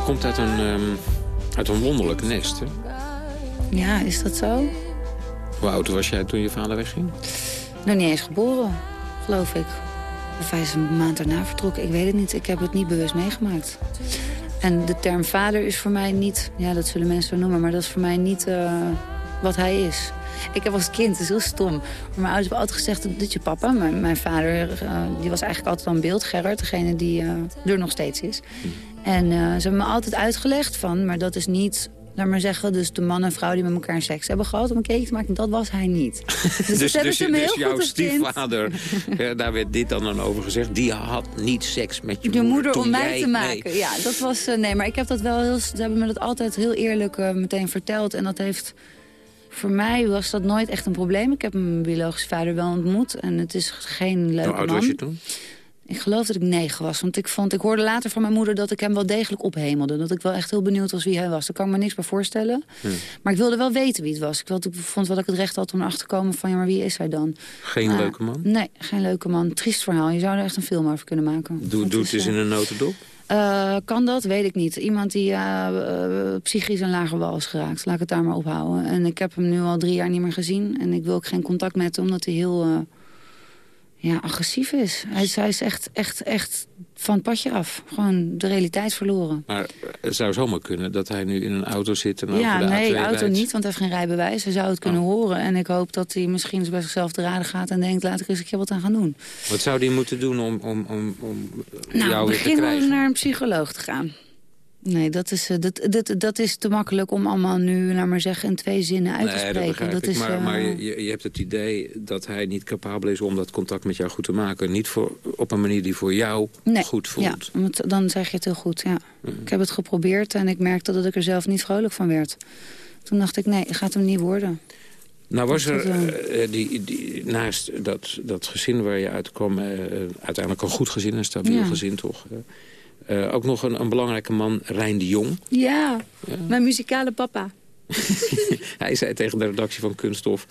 komt uit een, ehm, uit een wonderlijk nest, hè? Ja, is dat zo? Hoe oud was jij toen je vader wegging? Nog niet eens geboren, geloof ik. Of hij is een maand daarna vertrokken, ik weet het niet. Ik heb het niet bewust meegemaakt. En de term vader is voor mij niet... Ja, dat zullen mensen zo noemen, maar dat is voor mij niet eh, wat hij is. Ik heb als kind, het is heel stom. Maar mijn ouders hebben altijd gezegd, is je papa. Mijn, mijn vader eh, die was eigenlijk altijd al een beeld, Gerard. Degene die eh, er nog steeds is. En eh, ze hebben me altijd uitgelegd van, maar dat is niet... Laat maar zeggen, dus de man en vrouw die met elkaar seks hebben gehad... om een cake te maken, dat was hij niet. <laughs> Dus, dat dus dus, dus jouw stiefvader, ja, <laughs> daar werd dit dan, dan over gezegd... die had niet seks met je, Je moeder om mij jij- te nee. maken. Ja, dat was. eh, nee, maar ik heb dat wel heel. Ze hebben me dat altijd heel eerlijk eh, meteen verteld. En dat heeft. Voor mij was dat nooit echt een probleem. Ik heb mijn biologische vader wel ontmoet. En het is geen leuke Hoe oud man. was je toen? Ik geloof dat ik negen was. Want ik, vond, ik hoorde later van mijn moeder dat ik hem wel degelijk ophemelde. Dat ik wel echt heel benieuwd was wie hij was. Daar kan ik me niks bij voorstellen. Maar ik wilde wel weten wie het was. Ik, wilde, vond wel dat ik het recht had om erachter te komen van... ja, maar wie is hij dan? Geen Nou, leuke man? Nee, geen leuke man. Triest verhaal. Je zou er echt een film over kunnen maken. Doe, Het doe is, het eens in een notendop. eh, kan dat? Weet ik niet. Iemand die eh, eh, psychisch een lager wal is geraakt. Laat ik het daar maar ophouden. En ik heb hem nu al drie jaar niet meer gezien. En ik wil ook geen contact met hem, omdat hij heel ja, agressief is. Hij is, hij is echt, echt, echt van het padje af. Gewoon de realiteit verloren. Maar het zou zomaar kunnen dat hij nu in een auto zit en ja, over de nee, A2 auto rijdt. niet, want hij heeft geen rijbewijs. Hij zou het kunnen Oh. horen. En ik hoop dat hij misschien eens bij zichzelf te raden gaat... en denkt, laat ik eens een keer wat aan gaan doen. Wat zou hij moeten doen om, om, om, om Nou, jou weer te begin wel krijgen? naar een psycholoog te gaan. Nee, dat is, eh, dat, dat, dat is te makkelijk om allemaal nu, naar maar zeggen, in twee zinnen uit te Nee, dat spreken. ik. is, maar eh, maar je, je- hebt het idee dat hij niet capabel is om dat contact met jou goed te maken. Niet voor, op een manier die voor jou nee, goed voelt. Ja, want dan zeg je het heel goed, ja. Ik heb het geprobeerd en ik merkte dat ik er zelf niet vrolijk van werd. Toen dacht ik, nee, het gaat hem niet worden. Nou was Dat er, eh, die, die, naast dat, dat gezin waar je uitkwam... uiteindelijk een goed gezin, een stabiel Ja. gezin toch... eh, ook nog een, een belangrijke man, Rijn de Jong. Ja, mijn muzikale papa. <laughs> Hij zei tegen de redactie van Kunststof...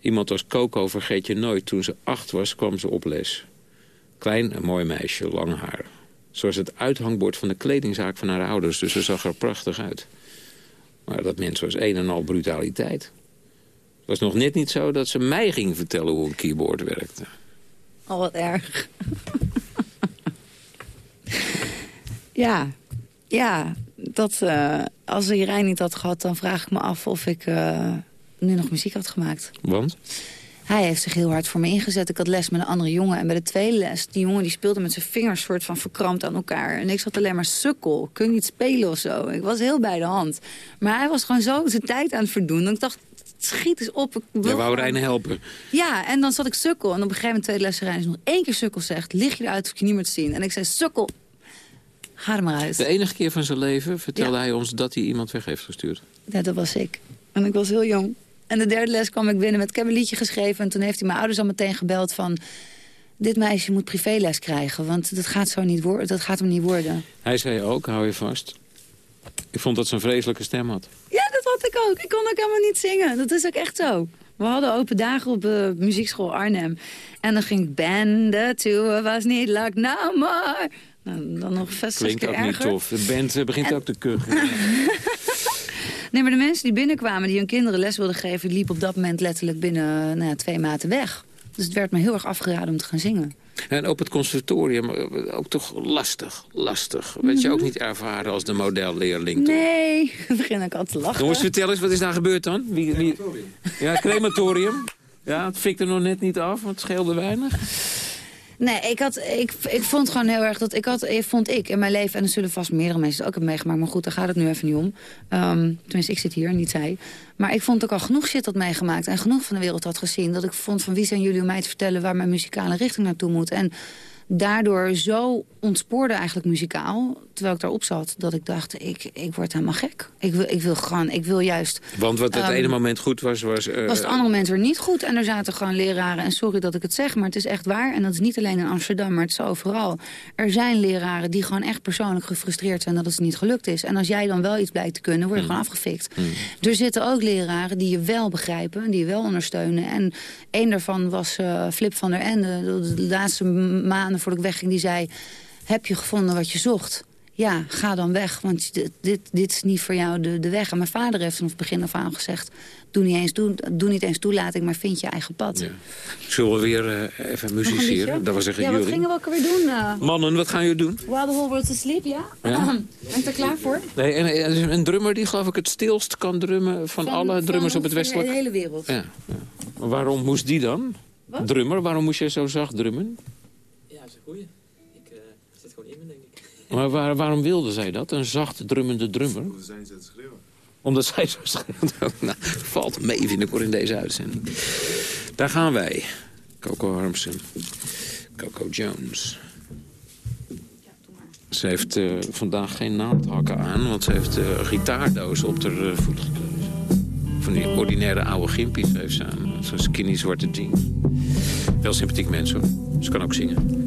iemand als Coco vergeet je nooit. Toen ze acht was, kwam ze op les. Klein en mooi meisje, lang haar. Zoals het uithangbord van de kledingzaak van haar ouders. Dus ze zag er prachtig uit. Maar dat mens was een en al brutaliteit. Het was nog net niet zo dat ze mij ging vertellen hoe een keyboard werkte. Al wat erg. <laughs> <laughs> ja, ja. Dat, eh, als Irijn niet had gehad, dan vraag ik me af of ik eh, nu nog muziek had gemaakt. Want? Hij heeft zich heel hard voor me ingezet. Ik had les met een andere jongen. En bij de tweede les, die jongen die speelde met zijn vingers soort van verkrampt aan elkaar. En ik zat alleen maar sukkel. Kun je niet spelen of zo? Ik was heel bij de hand. Maar hij was gewoon zo zijn tijd aan het verdoen. Dat ik dacht, schiet eens op. Ik Jij wou Rijn helpen. Ja, en dan zat ik sukkel. En op een gegeven moment tweede les Rijn is nog één keer sukkel zegt. Lig je eruit of je niet meer te zien. En ik zei, sukkel, ga er maar uit. De enige keer van zijn leven vertelde hij ons dat hij iemand weg heeft gestuurd. Ja, dat was ik. En ik was heel jong. En de derde les kwam ik binnen met, ik heb een liedje geschreven. En toen heeft hij mijn ouders al meteen gebeld van... dit meisje moet privéles krijgen, want dat gaat, zo niet dat gaat hem niet worden. Hij zei ook, hou je vast. Ik vond dat ze een vreselijke stem had. Ja, dat had ik ook. Ik kon ook helemaal niet zingen. Dat is ook echt zo. We hadden open dagen op de muziekschool Arnhem. En dan ging ben two of us niet more. Nou, dan nog vast Klinkt ook niet tof. De band eh, begint ook te kuchen. <laughs> Nee, maar de mensen die binnenkwamen, die hun kinderen les wilden geven... die liepen op dat moment letterlijk binnen nou, twee maten weg. Dus het werd me heel erg afgeraden om te gaan zingen. En op het conservatorium eh, ook toch lastig, lastig. Werd je ook niet ervaren als de modelleerling? Nee, <laughs> dan begin ik al te lachen. Jongens, vertel eens, wat is daar gebeurd dan? Wie, wie... Ja, crematorium. Ja, het fikte nog net niet af, want het scheelde weinig. Nee, ik, had, ik, ik vond gewoon heel erg dat ik had, eh, vond ik in mijn leven, en er zullen vast meerdere mensen ook hebben meegemaakt, maar goed, daar gaat het nu even niet om. Ehm, tenminste, ik zit hier, niet zij. Maar ik vond ook al genoeg shit had meegemaakt en genoeg van de wereld had gezien, dat ik vond van wie zijn jullie om mij te vertellen waar mijn muzikale richting naartoe moet. En daardoor zo ontspoorde eigenlijk muzikaal, terwijl ik daarop zat, dat ik dacht, ik, ik word helemaal gek. Ik wil, ik wil gewoon, ik wil juist... Want wat het Ehm, ene moment goed was, was... eh, was het andere moment weer niet goed. En er zaten gewoon leraren, en sorry dat ik het zeg, maar het is echt waar. En dat is niet alleen in Amsterdam, maar het is overal. Er zijn leraren die gewoon echt persoonlijk gefrustreerd zijn dat het niet gelukt is. En als jij dan wel iets blijkt te kunnen, word je gewoon afgefikt. Er zitten ook leraren die je wel begrijpen, die je wel ondersteunen. En één daarvan was eh, Flip van der Ende. De, de laatste maanden voordat ik wegging, die zei... heb je gevonden wat je zocht? Ja, ga dan weg, want dit, dit, dit is niet voor jou de, de weg. En mijn vader heeft vanaf het begin af aan gezegd... doe niet eens, doe, doe niet eens toelating, maar vind je eigen pad. Ja. Zullen we weer eh, even musiceren? Dat was zeggen Ja, wat gingen we ook weer doen? eh Mannen, wat gaan jullie doen? While the whole world's asleep, ja? Ja. <clears throat> Ben je er klaar voor? Nee, en, en er is een drummer die geloof ik het stilst kan drummen van, alle drummers op het westelijk. de hele wereld. Ja, ja. Maar waarom moest die dan? Wat? Drummer, waarom moest je zo zacht drummen? Ja, dat is een goeie. Ik eh, zit gewoon in me, denk ik. <laughs> Maar waar- waarom wilde zij dat? Een zacht drummende drummer? Hoe zijn ze het schreeuwen? Omdat zij zo schreeuwt. <laughs> nou, valt mee, vind ik hoor, in deze uitzending. Daar gaan wij. Coco Harmsen. Coco Jones. Ze heeft eh, vandaag geen naaldhakken aan, want ze heeft een gitaardoos op haar eh, voet gekregen. Van die ordinaire oude gimpies heeft ze aan. Zo'n skinny zwarte jeans. Wel sympathiek mens hoor. Ze kan ook zingen.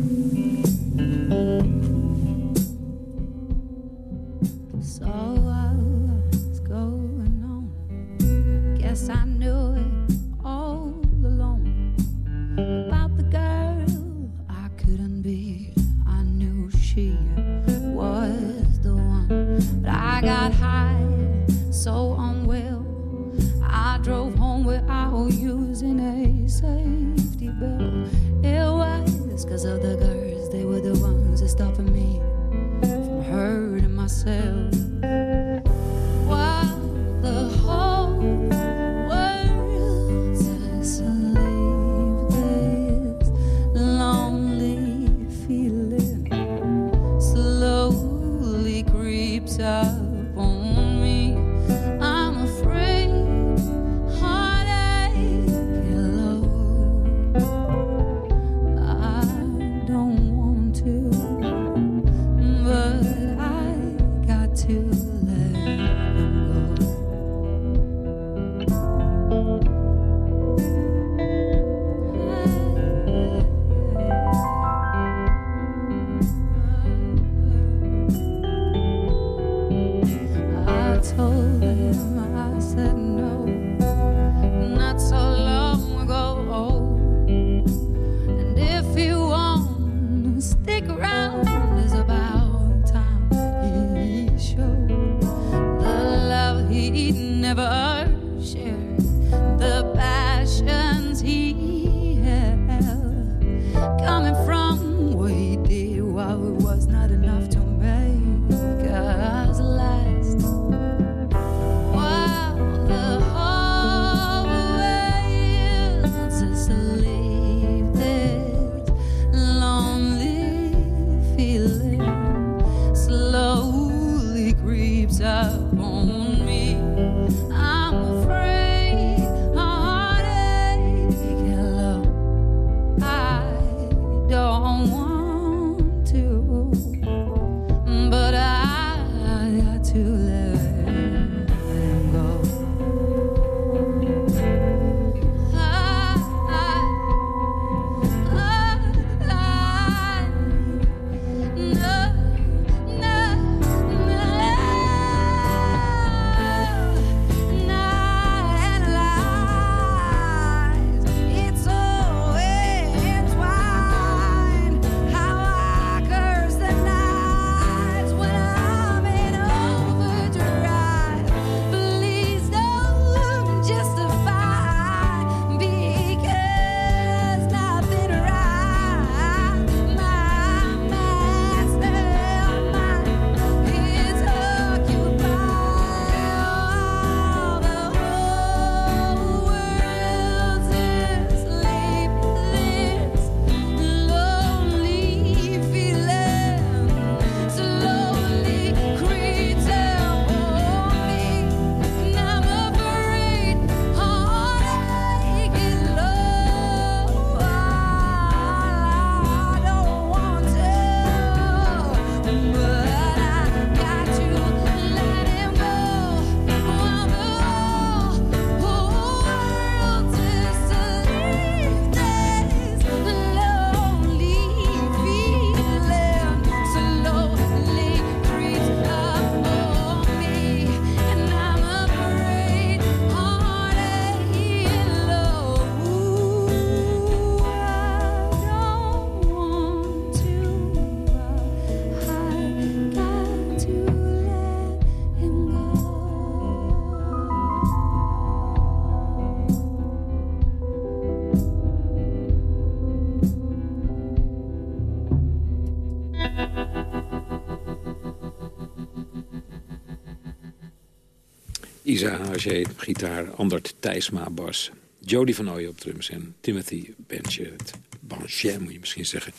Isa Hager op gitaar, Andert Thijsma bas. Jody van Ooyen op drums en Timothy Benchet. Banchet moet je misschien zeggen.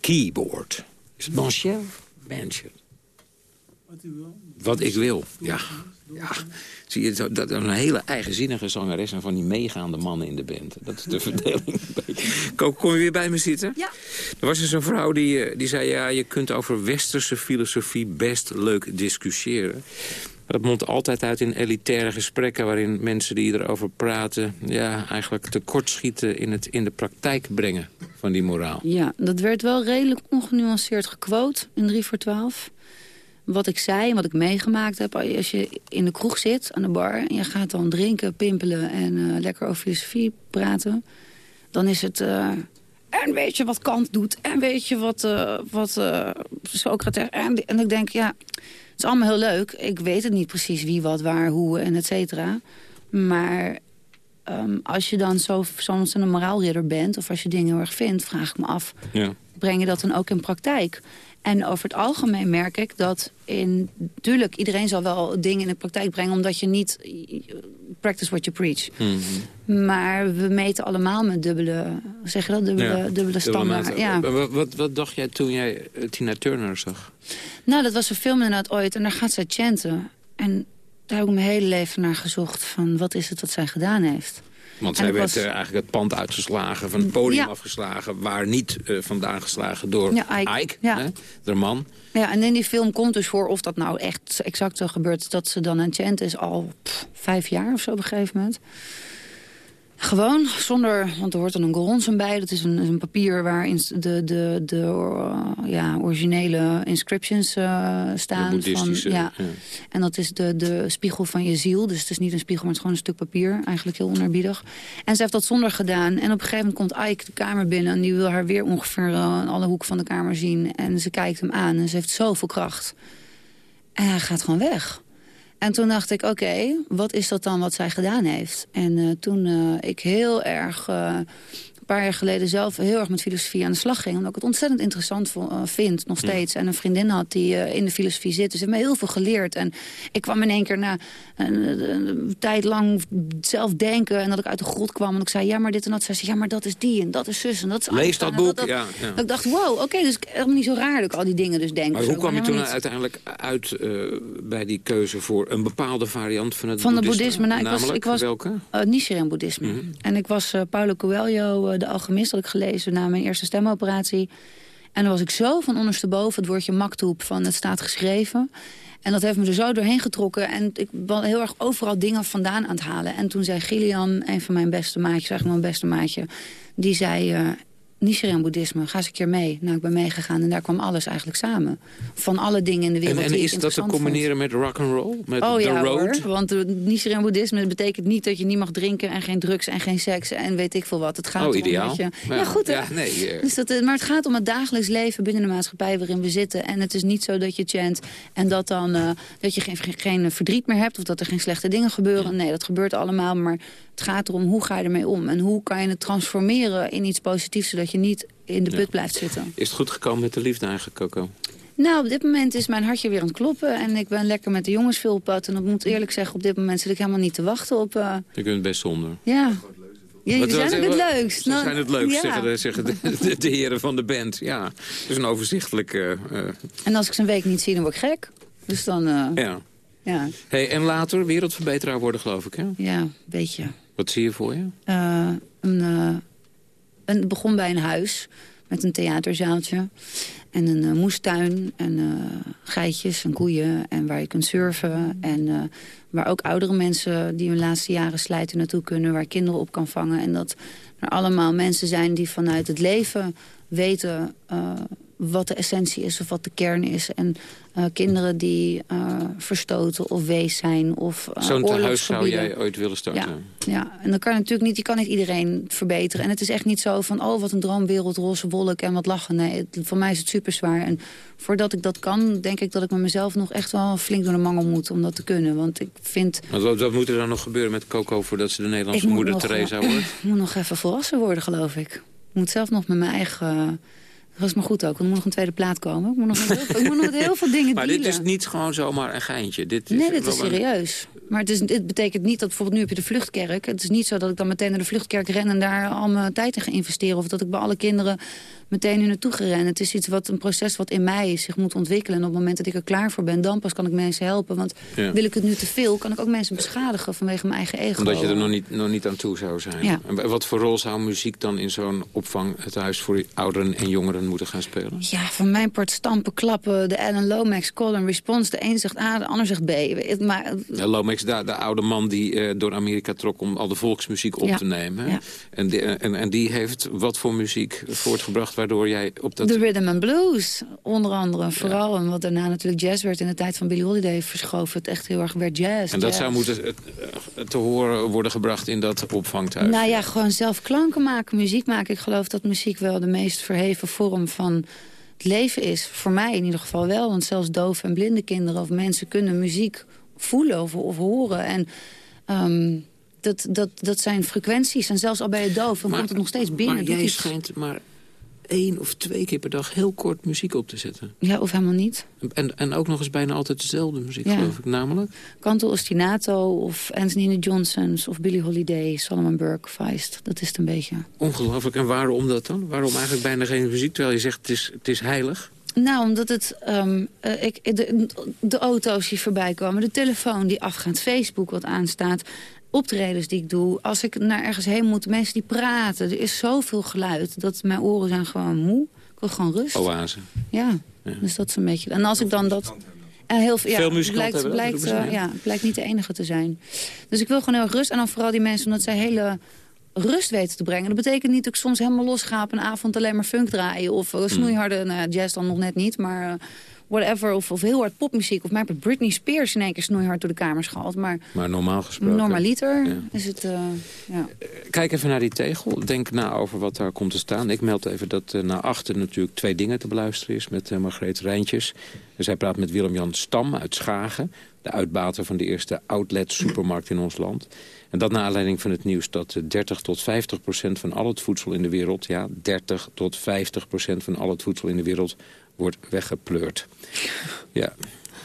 Keyboard. Is het Banchet Benchet? Wat u wil. Wat ik wil, ja. ja. Zie je, dat is een hele eigenzinnige zangeres... en van die meegaande mannen in de band. Dat is de verdeling. <laughs> Kom, kom je weer bij me zitten? Ja. Er was dus een vrouw die, eh, die zei... ja, je kunt over westerse filosofie best leuk discussiëren. Dat mondt altijd uit in elitaire gesprekken... waarin mensen die erover praten... ja, eigenlijk tekortschieten in het in de praktijk brengen van die moraal. Ja, dat werd wel redelijk ongenuanceerd gequote in 3 voor 12. Wat ik zei en wat ik meegemaakt heb. Als je in de kroeg zit, aan de bar... en je gaat dan drinken, pimpelen en eh, lekker over filosofie praten... dan is het... eh, en weet je wat Kant doet? En weet je wat, eh, wat Socrates... En, en ik denk, ja, Het is allemaal heel leuk. Ik weet het niet precies wie, wat, waar, hoe en et cetera. Maar ehm, als je dan zo, soms een moraalridder bent... of als je dingen heel erg vindt, vraag ik me af... Ja. breng je dat dan ook in praktijk? En over het algemeen merk ik dat in... Tuurlijk, iedereen zal wel dingen in de praktijk brengen... omdat je niet... Practice what you preach. Mhm. Maar we meten allemaal met dubbele... Zeg je dat? Dubbele, Ja, dubbele standaard. Ja. Wat, wat, wat dacht jij toen jij eh, Tina Turner zag? Nou, dat was een film inderdaad ooit. En daar gaat zij chanten. En daar heb ik mijn hele leven naar gezocht. Van wat is het wat zij gedaan heeft. Want En zij werd was- eh, eigenlijk het pand uitgeslagen, van het podium Ja. afgeslagen... waar niet eh, vandaan geslagen door Ja, Ike. Ike, Ja. hè, de man. Ja, en in die film komt dus voor of dat nou echt exact zo gebeurt... dat ze dan aan het chanten is al pff, vijf jaar of zo op een gegeven moment. Gewoon, zonder, want er hoort dan een goronsen bij. Dat is een, een papier waarin de, de, de uh, ja, originele inscriptions uh, staan. Van, ja. ja. En dat is de, de spiegel van je ziel. Dus het is niet een spiegel, maar het is gewoon een stuk papier. Eigenlijk heel onerbiedig. En ze heeft dat zonder gedaan. En op een gegeven moment komt Ike de kamer binnen... en die wil haar weer ongeveer uh, in alle hoeken van de kamer zien. En ze kijkt hem aan en ze heeft zoveel kracht. En hij gaat gewoon weg. En toen dacht ik, oké, wat is dat dan wat zij gedaan heeft? En uh, toen uh, ik heel erg, uh, een paar jaar geleden zelf heel erg met filosofie aan de slag ging... omdat ik het ontzettend interessant vind, nog steeds. Ja. En een vriendin had die in de filosofie zit. Dus ze heeft me heel veel geleerd. En ik kwam in één keer na een, een, een, tijd lang zelf denken... en dat ik uit de grot kwam en ik zei, ja, maar dit en dat. Zei ze, ja, maar dat is die en dat is zus en dat is... Lees dat boek, dat, dat, ja, ja. Dat ik dacht, wow, oké, okay, dus helemaal niet zo raar dat ik al die dingen dus denk. Maar hoe kwam je toen niet... uiteindelijk uit uh, bij die keuze voor een bepaalde variant van het van boeddhisme? boeddhisme? Nou, ik was, ik was, welke? Uh, Nichiren boeddhisme. Mm -hmm. En ik was Paulo Coelho, de alchemist, had ik gelezen na mijn eerste stemoperatie. En dan was ik zo van ondersteboven, het woordje maktoep, van het staat geschreven. En dat heeft me er zo doorheen getrokken. En ik ben heel erg overal dingen vandaan aan het halen. En toen zei Gillian, een van mijn beste maatjes, eigenlijk mijn beste maatje... die zei, uh, Nichiren boeddhisme, ga eens een keer mee. Nou, ik ben meegegaan en daar kwam alles eigenlijk samen. Van alle dingen in de wereld En, en die is dat te combineren vond. met rock and roll? Met oh the ja road? hoor, want Nichiren boeddhisme betekent niet dat je niet mag drinken... en geen drugs en geen seks en weet ik veel wat. Het gaat oh, om dat je... Ja, ja goed, ja, nee, dus dat, maar het gaat om het dagelijks leven binnen de maatschappij waarin we zitten. En het is niet zo dat je chant en dat, dan, uh, dat je geen, geen verdriet meer hebt... of dat er geen slechte dingen gebeuren. Nee, dat gebeurt allemaal, maar het gaat erom hoe ga je ermee om... en hoe kan je het transformeren in iets positiefs... zodat je niet in de put ja. blijft zitten. Is het goed gekomen met de liefde eigenlijk, Coco? Nou, op dit moment is mijn hartje weer aan het kloppen. En ik ben lekker met de jongens veel op pad. En ik moet eerlijk zeggen, op dit moment zit ik helemaal niet te wachten op... Uh... Je kunt het best zonder. Ja. Ja, jullie zijn ook het leukst. Ze zijn het leukst, ja. zeggen, de, zeggen de, <laughs> de, de, heren van de band. Ja, het is een overzichtelijke... Uh, en als ik ze een week niet zie, dan word ik gek. Dus dan... Uh, ja. ja. Hey, en later wereldverbeteraar worden, geloof ik, hè? Ja, een beetje. Wat zie je voor je? Uh, een, een, het begon bij een huis met een theaterzaaltje. En een uh, moestuin en uh, geitjes en koeien. En waar je kunt surfen. En uh, waar ook oudere mensen die hun laatste jaren slijten naartoe kunnen. Waar kinderen op kan vangen. En dat er allemaal mensen zijn die vanuit het leven weten wat de essentie is of wat de kern is. En uh, kinderen die uh, verstoten of wees zijn of uh, Zo'n huis zou jij ooit willen starten? Ja, ja, en dan kan natuurlijk niet, je kan niet iedereen verbeteren. En het is echt niet zo van, oh wat een droomwereld, roze wolk en wat lachen. Nee, het, voor mij is het super zwaar. En voordat ik dat kan, denk ik dat ik met mezelf nog echt wel flink door de mangel moet om dat te kunnen. Want ik vind... Wat, wat moet er dan nog gebeuren met Coco voordat ze de Nederlandse moeder nog, Teresa wordt? <laughs> Ik moet nog even volwassen worden, geloof ik. Ik moet zelf nog met mijn eigen dat is maar goed ook, want er moet nog een tweede plaat komen. Ik moet nog, heel, ik moet nog met heel veel dingen Maar dealen. dit is niet gewoon zomaar een geintje. Dit is nee, dit is serieus. Maar het, is, het betekent niet dat bijvoorbeeld nu heb je de vluchtkerk. Het is niet zo dat ik dan meteen naar de vluchtkerk ren en daar al mijn tijd in ga investeren. Of dat ik bij alle kinderen meteen nu naartoe ga rennen. Het is iets wat een proces wat in mij zich moet ontwikkelen. En op het moment dat ik er klaar voor ben, dan pas kan ik mensen helpen. Want ja. wil ik het nu te veel, kan ik ook mensen beschadigen vanwege mijn eigen ego. Omdat je er nog niet, nog niet aan toe zou zijn. Ja. En wat voor rol zou muziek dan in zo'n opvang, het huis voor ouderen en jongeren moeten gaan spelen? Ja, van mijn part stampen, klappen, de Alan Lomax call and response. De een zegt A, de ander zegt B. Maar, ja, Lomax, de, de, oude man die uh, door Amerika trok om al de volksmuziek op ja. te nemen. Ja. En, die, en, en die heeft wat voor muziek voortgebracht waardoor jij op dat... De rhythm and blues, onder andere. Vooral, en wat daarna natuurlijk jazz werd in de tijd van Billie Holiday verschoven. Het echt heel erg werd jazz. En dat jazz. zou moeten uh, te horen worden gebracht in dat opvangthuis? Nou ja, gewoon zelf klanken maken, muziek maken. Ik geloof dat muziek wel de meest verheven vorm van het leven is. Voor mij in ieder geval wel. Want zelfs dove en blinde kinderen of mensen kunnen muziek voelen of, of horen. En ehm, dat, dat, dat zijn frequenties. En zelfs al ben je doof, dan komt het nog steeds binnen. Maar jij schijnt maar één of twee keer per dag heel kort muziek op te zetten. Ja, of helemaal niet. En, en ook nog eens bijna altijd dezelfde muziek, Ja. geloof ik. Namelijk? Canto Ostinato of Anthony Johnsons of Billie Holiday, Solomon Burke, Feist. Dat is het een beetje. Ongelooflijk. En waarom dat dan? Waarom eigenlijk bijna geen muziek? Terwijl je zegt het is, het is heilig. Nou, omdat het, ehm, eh, ik, de, de auto's die voorbij komen, de telefoon die afgaat, Facebook wat aanstaat, optredens die ik doe. Als ik naar ergens heen moet, mensen die praten. Er is zoveel geluid dat mijn oren zijn gewoon moe. Ik wil gewoon rust. Oase. Ja, dus dat is een beetje... En als ik dan dat... En heel veel, ja, Veel muzikanten blijkt, hebben blijkt, dat eh, ja. blijkt niet de enige te zijn. Dus ik wil gewoon heel erg rust. En dan vooral die mensen, omdat zij hele rust weten te brengen. Dat betekent niet dat ik soms helemaal los ga op een avond alleen maar funk draaien. Of Hmm. uh, snoeiharde, nou ja, jazz dan nog net niet, maar... eh, whatever, of, of heel hard popmuziek. Of mij heeft Britney Spears in één keer snoeihard door de kamers gehaald. Maar Maar normaal gesproken... normaliter Ja. is het... eh, ja. Kijk even naar die tegel. Denk na over wat daar komt te staan. Ik meld even dat eh, naar achter natuurlijk twee dingen te beluisteren is... met eh, Margreet Rijntjes. Dus hij praat met Willem-Jan Stam uit Schagen... de uitbater van de eerste outlet-supermarkt in ons land. En dat naar aanleiding van het nieuws dat eh, 30 tot 50 procent van al het voedsel in de wereld... ja, 30 tot 50 procent van al het voedsel in de wereld wordt weggepleurd. Ja.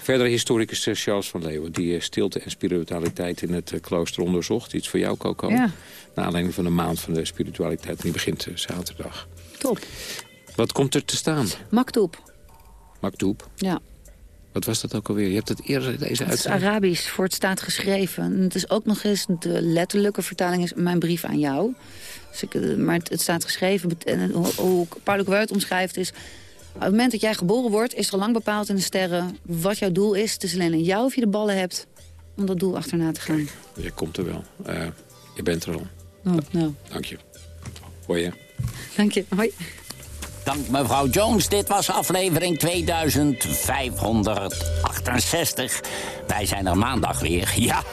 Verder historicus eh, Charles van Leeuwen... die eh, stilte en spiritualiteit in het eh, klooster onderzocht. Iets voor jou, Coco? Ja. Naar aanleiding van de maand van de spiritualiteit. Die begint zaterdag. Top. Wat komt er te staan? Maktoep. Maktoep. Ja. Wat was dat ook alweer? Je hebt het eerder deze Het is uitzending... Arabisch, voor het staat geschreven. En het is ook nog eens, de letterlijke vertaling is mijn brief aan jou. Dus ik, maar het, het staat geschreven. En hoe, hoe Paulo het omschrijft is... Op het moment dat jij geboren wordt, is er al lang bepaald in de sterren... wat jouw doel is. Het is alleen aan jou of je de ballen hebt om dat doel achterna te gaan. Je komt er wel. Eh, je bent er al. Oh, nou, Dank je. Je? dank je. Hoi. Dank mevrouw Jones. Dit was aflevering 2568. Wij zijn er maandag weer. <laughs> Ja,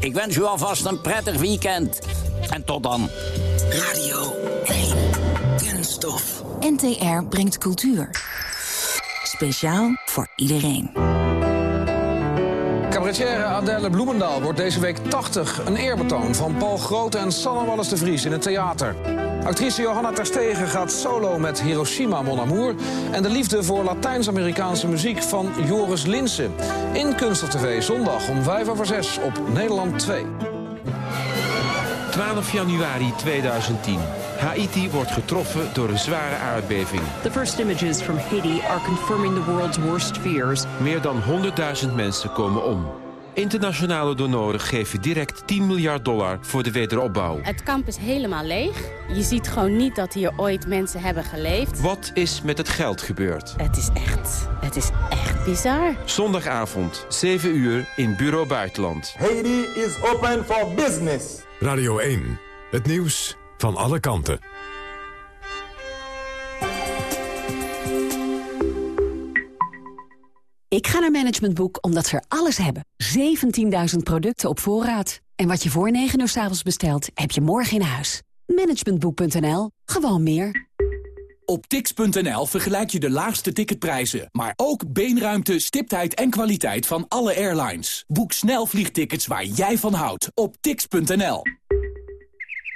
ik wens u alvast een prettig weekend. En tot dan. Radio 1. Kunststof. NTR brengt cultuur. Speciaal voor iedereen. Cabaretière Adèle Bloemendaal wordt deze week 80. Een eerbetoon van Paul Grote en Sanne Wallis de Vries in het theater. Actrice Johanna Terstegen gaat solo met Hiroshima Mon Amour... en de liefde voor Latijns-Amerikaanse muziek van Joris Linsen. In Kunststof TV zondag om 5 over 6 op Nederland 2. 12 januari 2010. Haiti wordt getroffen door een zware aardbeving. The first images from Haiti are confirming the world's worst fears. Meer dan 100.000 mensen komen om. Internationale donoren geven direct 10 miljard dollar voor de wederopbouw. Het kamp is helemaal leeg. Je ziet gewoon niet dat hier ooit mensen hebben geleefd. Wat is met het geld gebeurd? Het is echt, het is echt bizar. Zondagavond, 7 uur in Bureau Buitenland. Haiti is open for business. Radio 1. Het nieuws van alle kanten. Ik ga naar Management Boek omdat ze er alles hebben. 17.000 producten op voorraad. En wat je voor 9 uur s avonds bestelt, heb je morgen in huis. Managementboek.nl. Gewoon meer. Op tix.nl vergelijk je de laagste ticketprijzen, maar ook beenruimte, stiptheid en kwaliteit van alle airlines. Boek snel vliegtickets waar jij van houdt op tix.nl.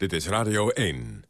Dit is Radio 1.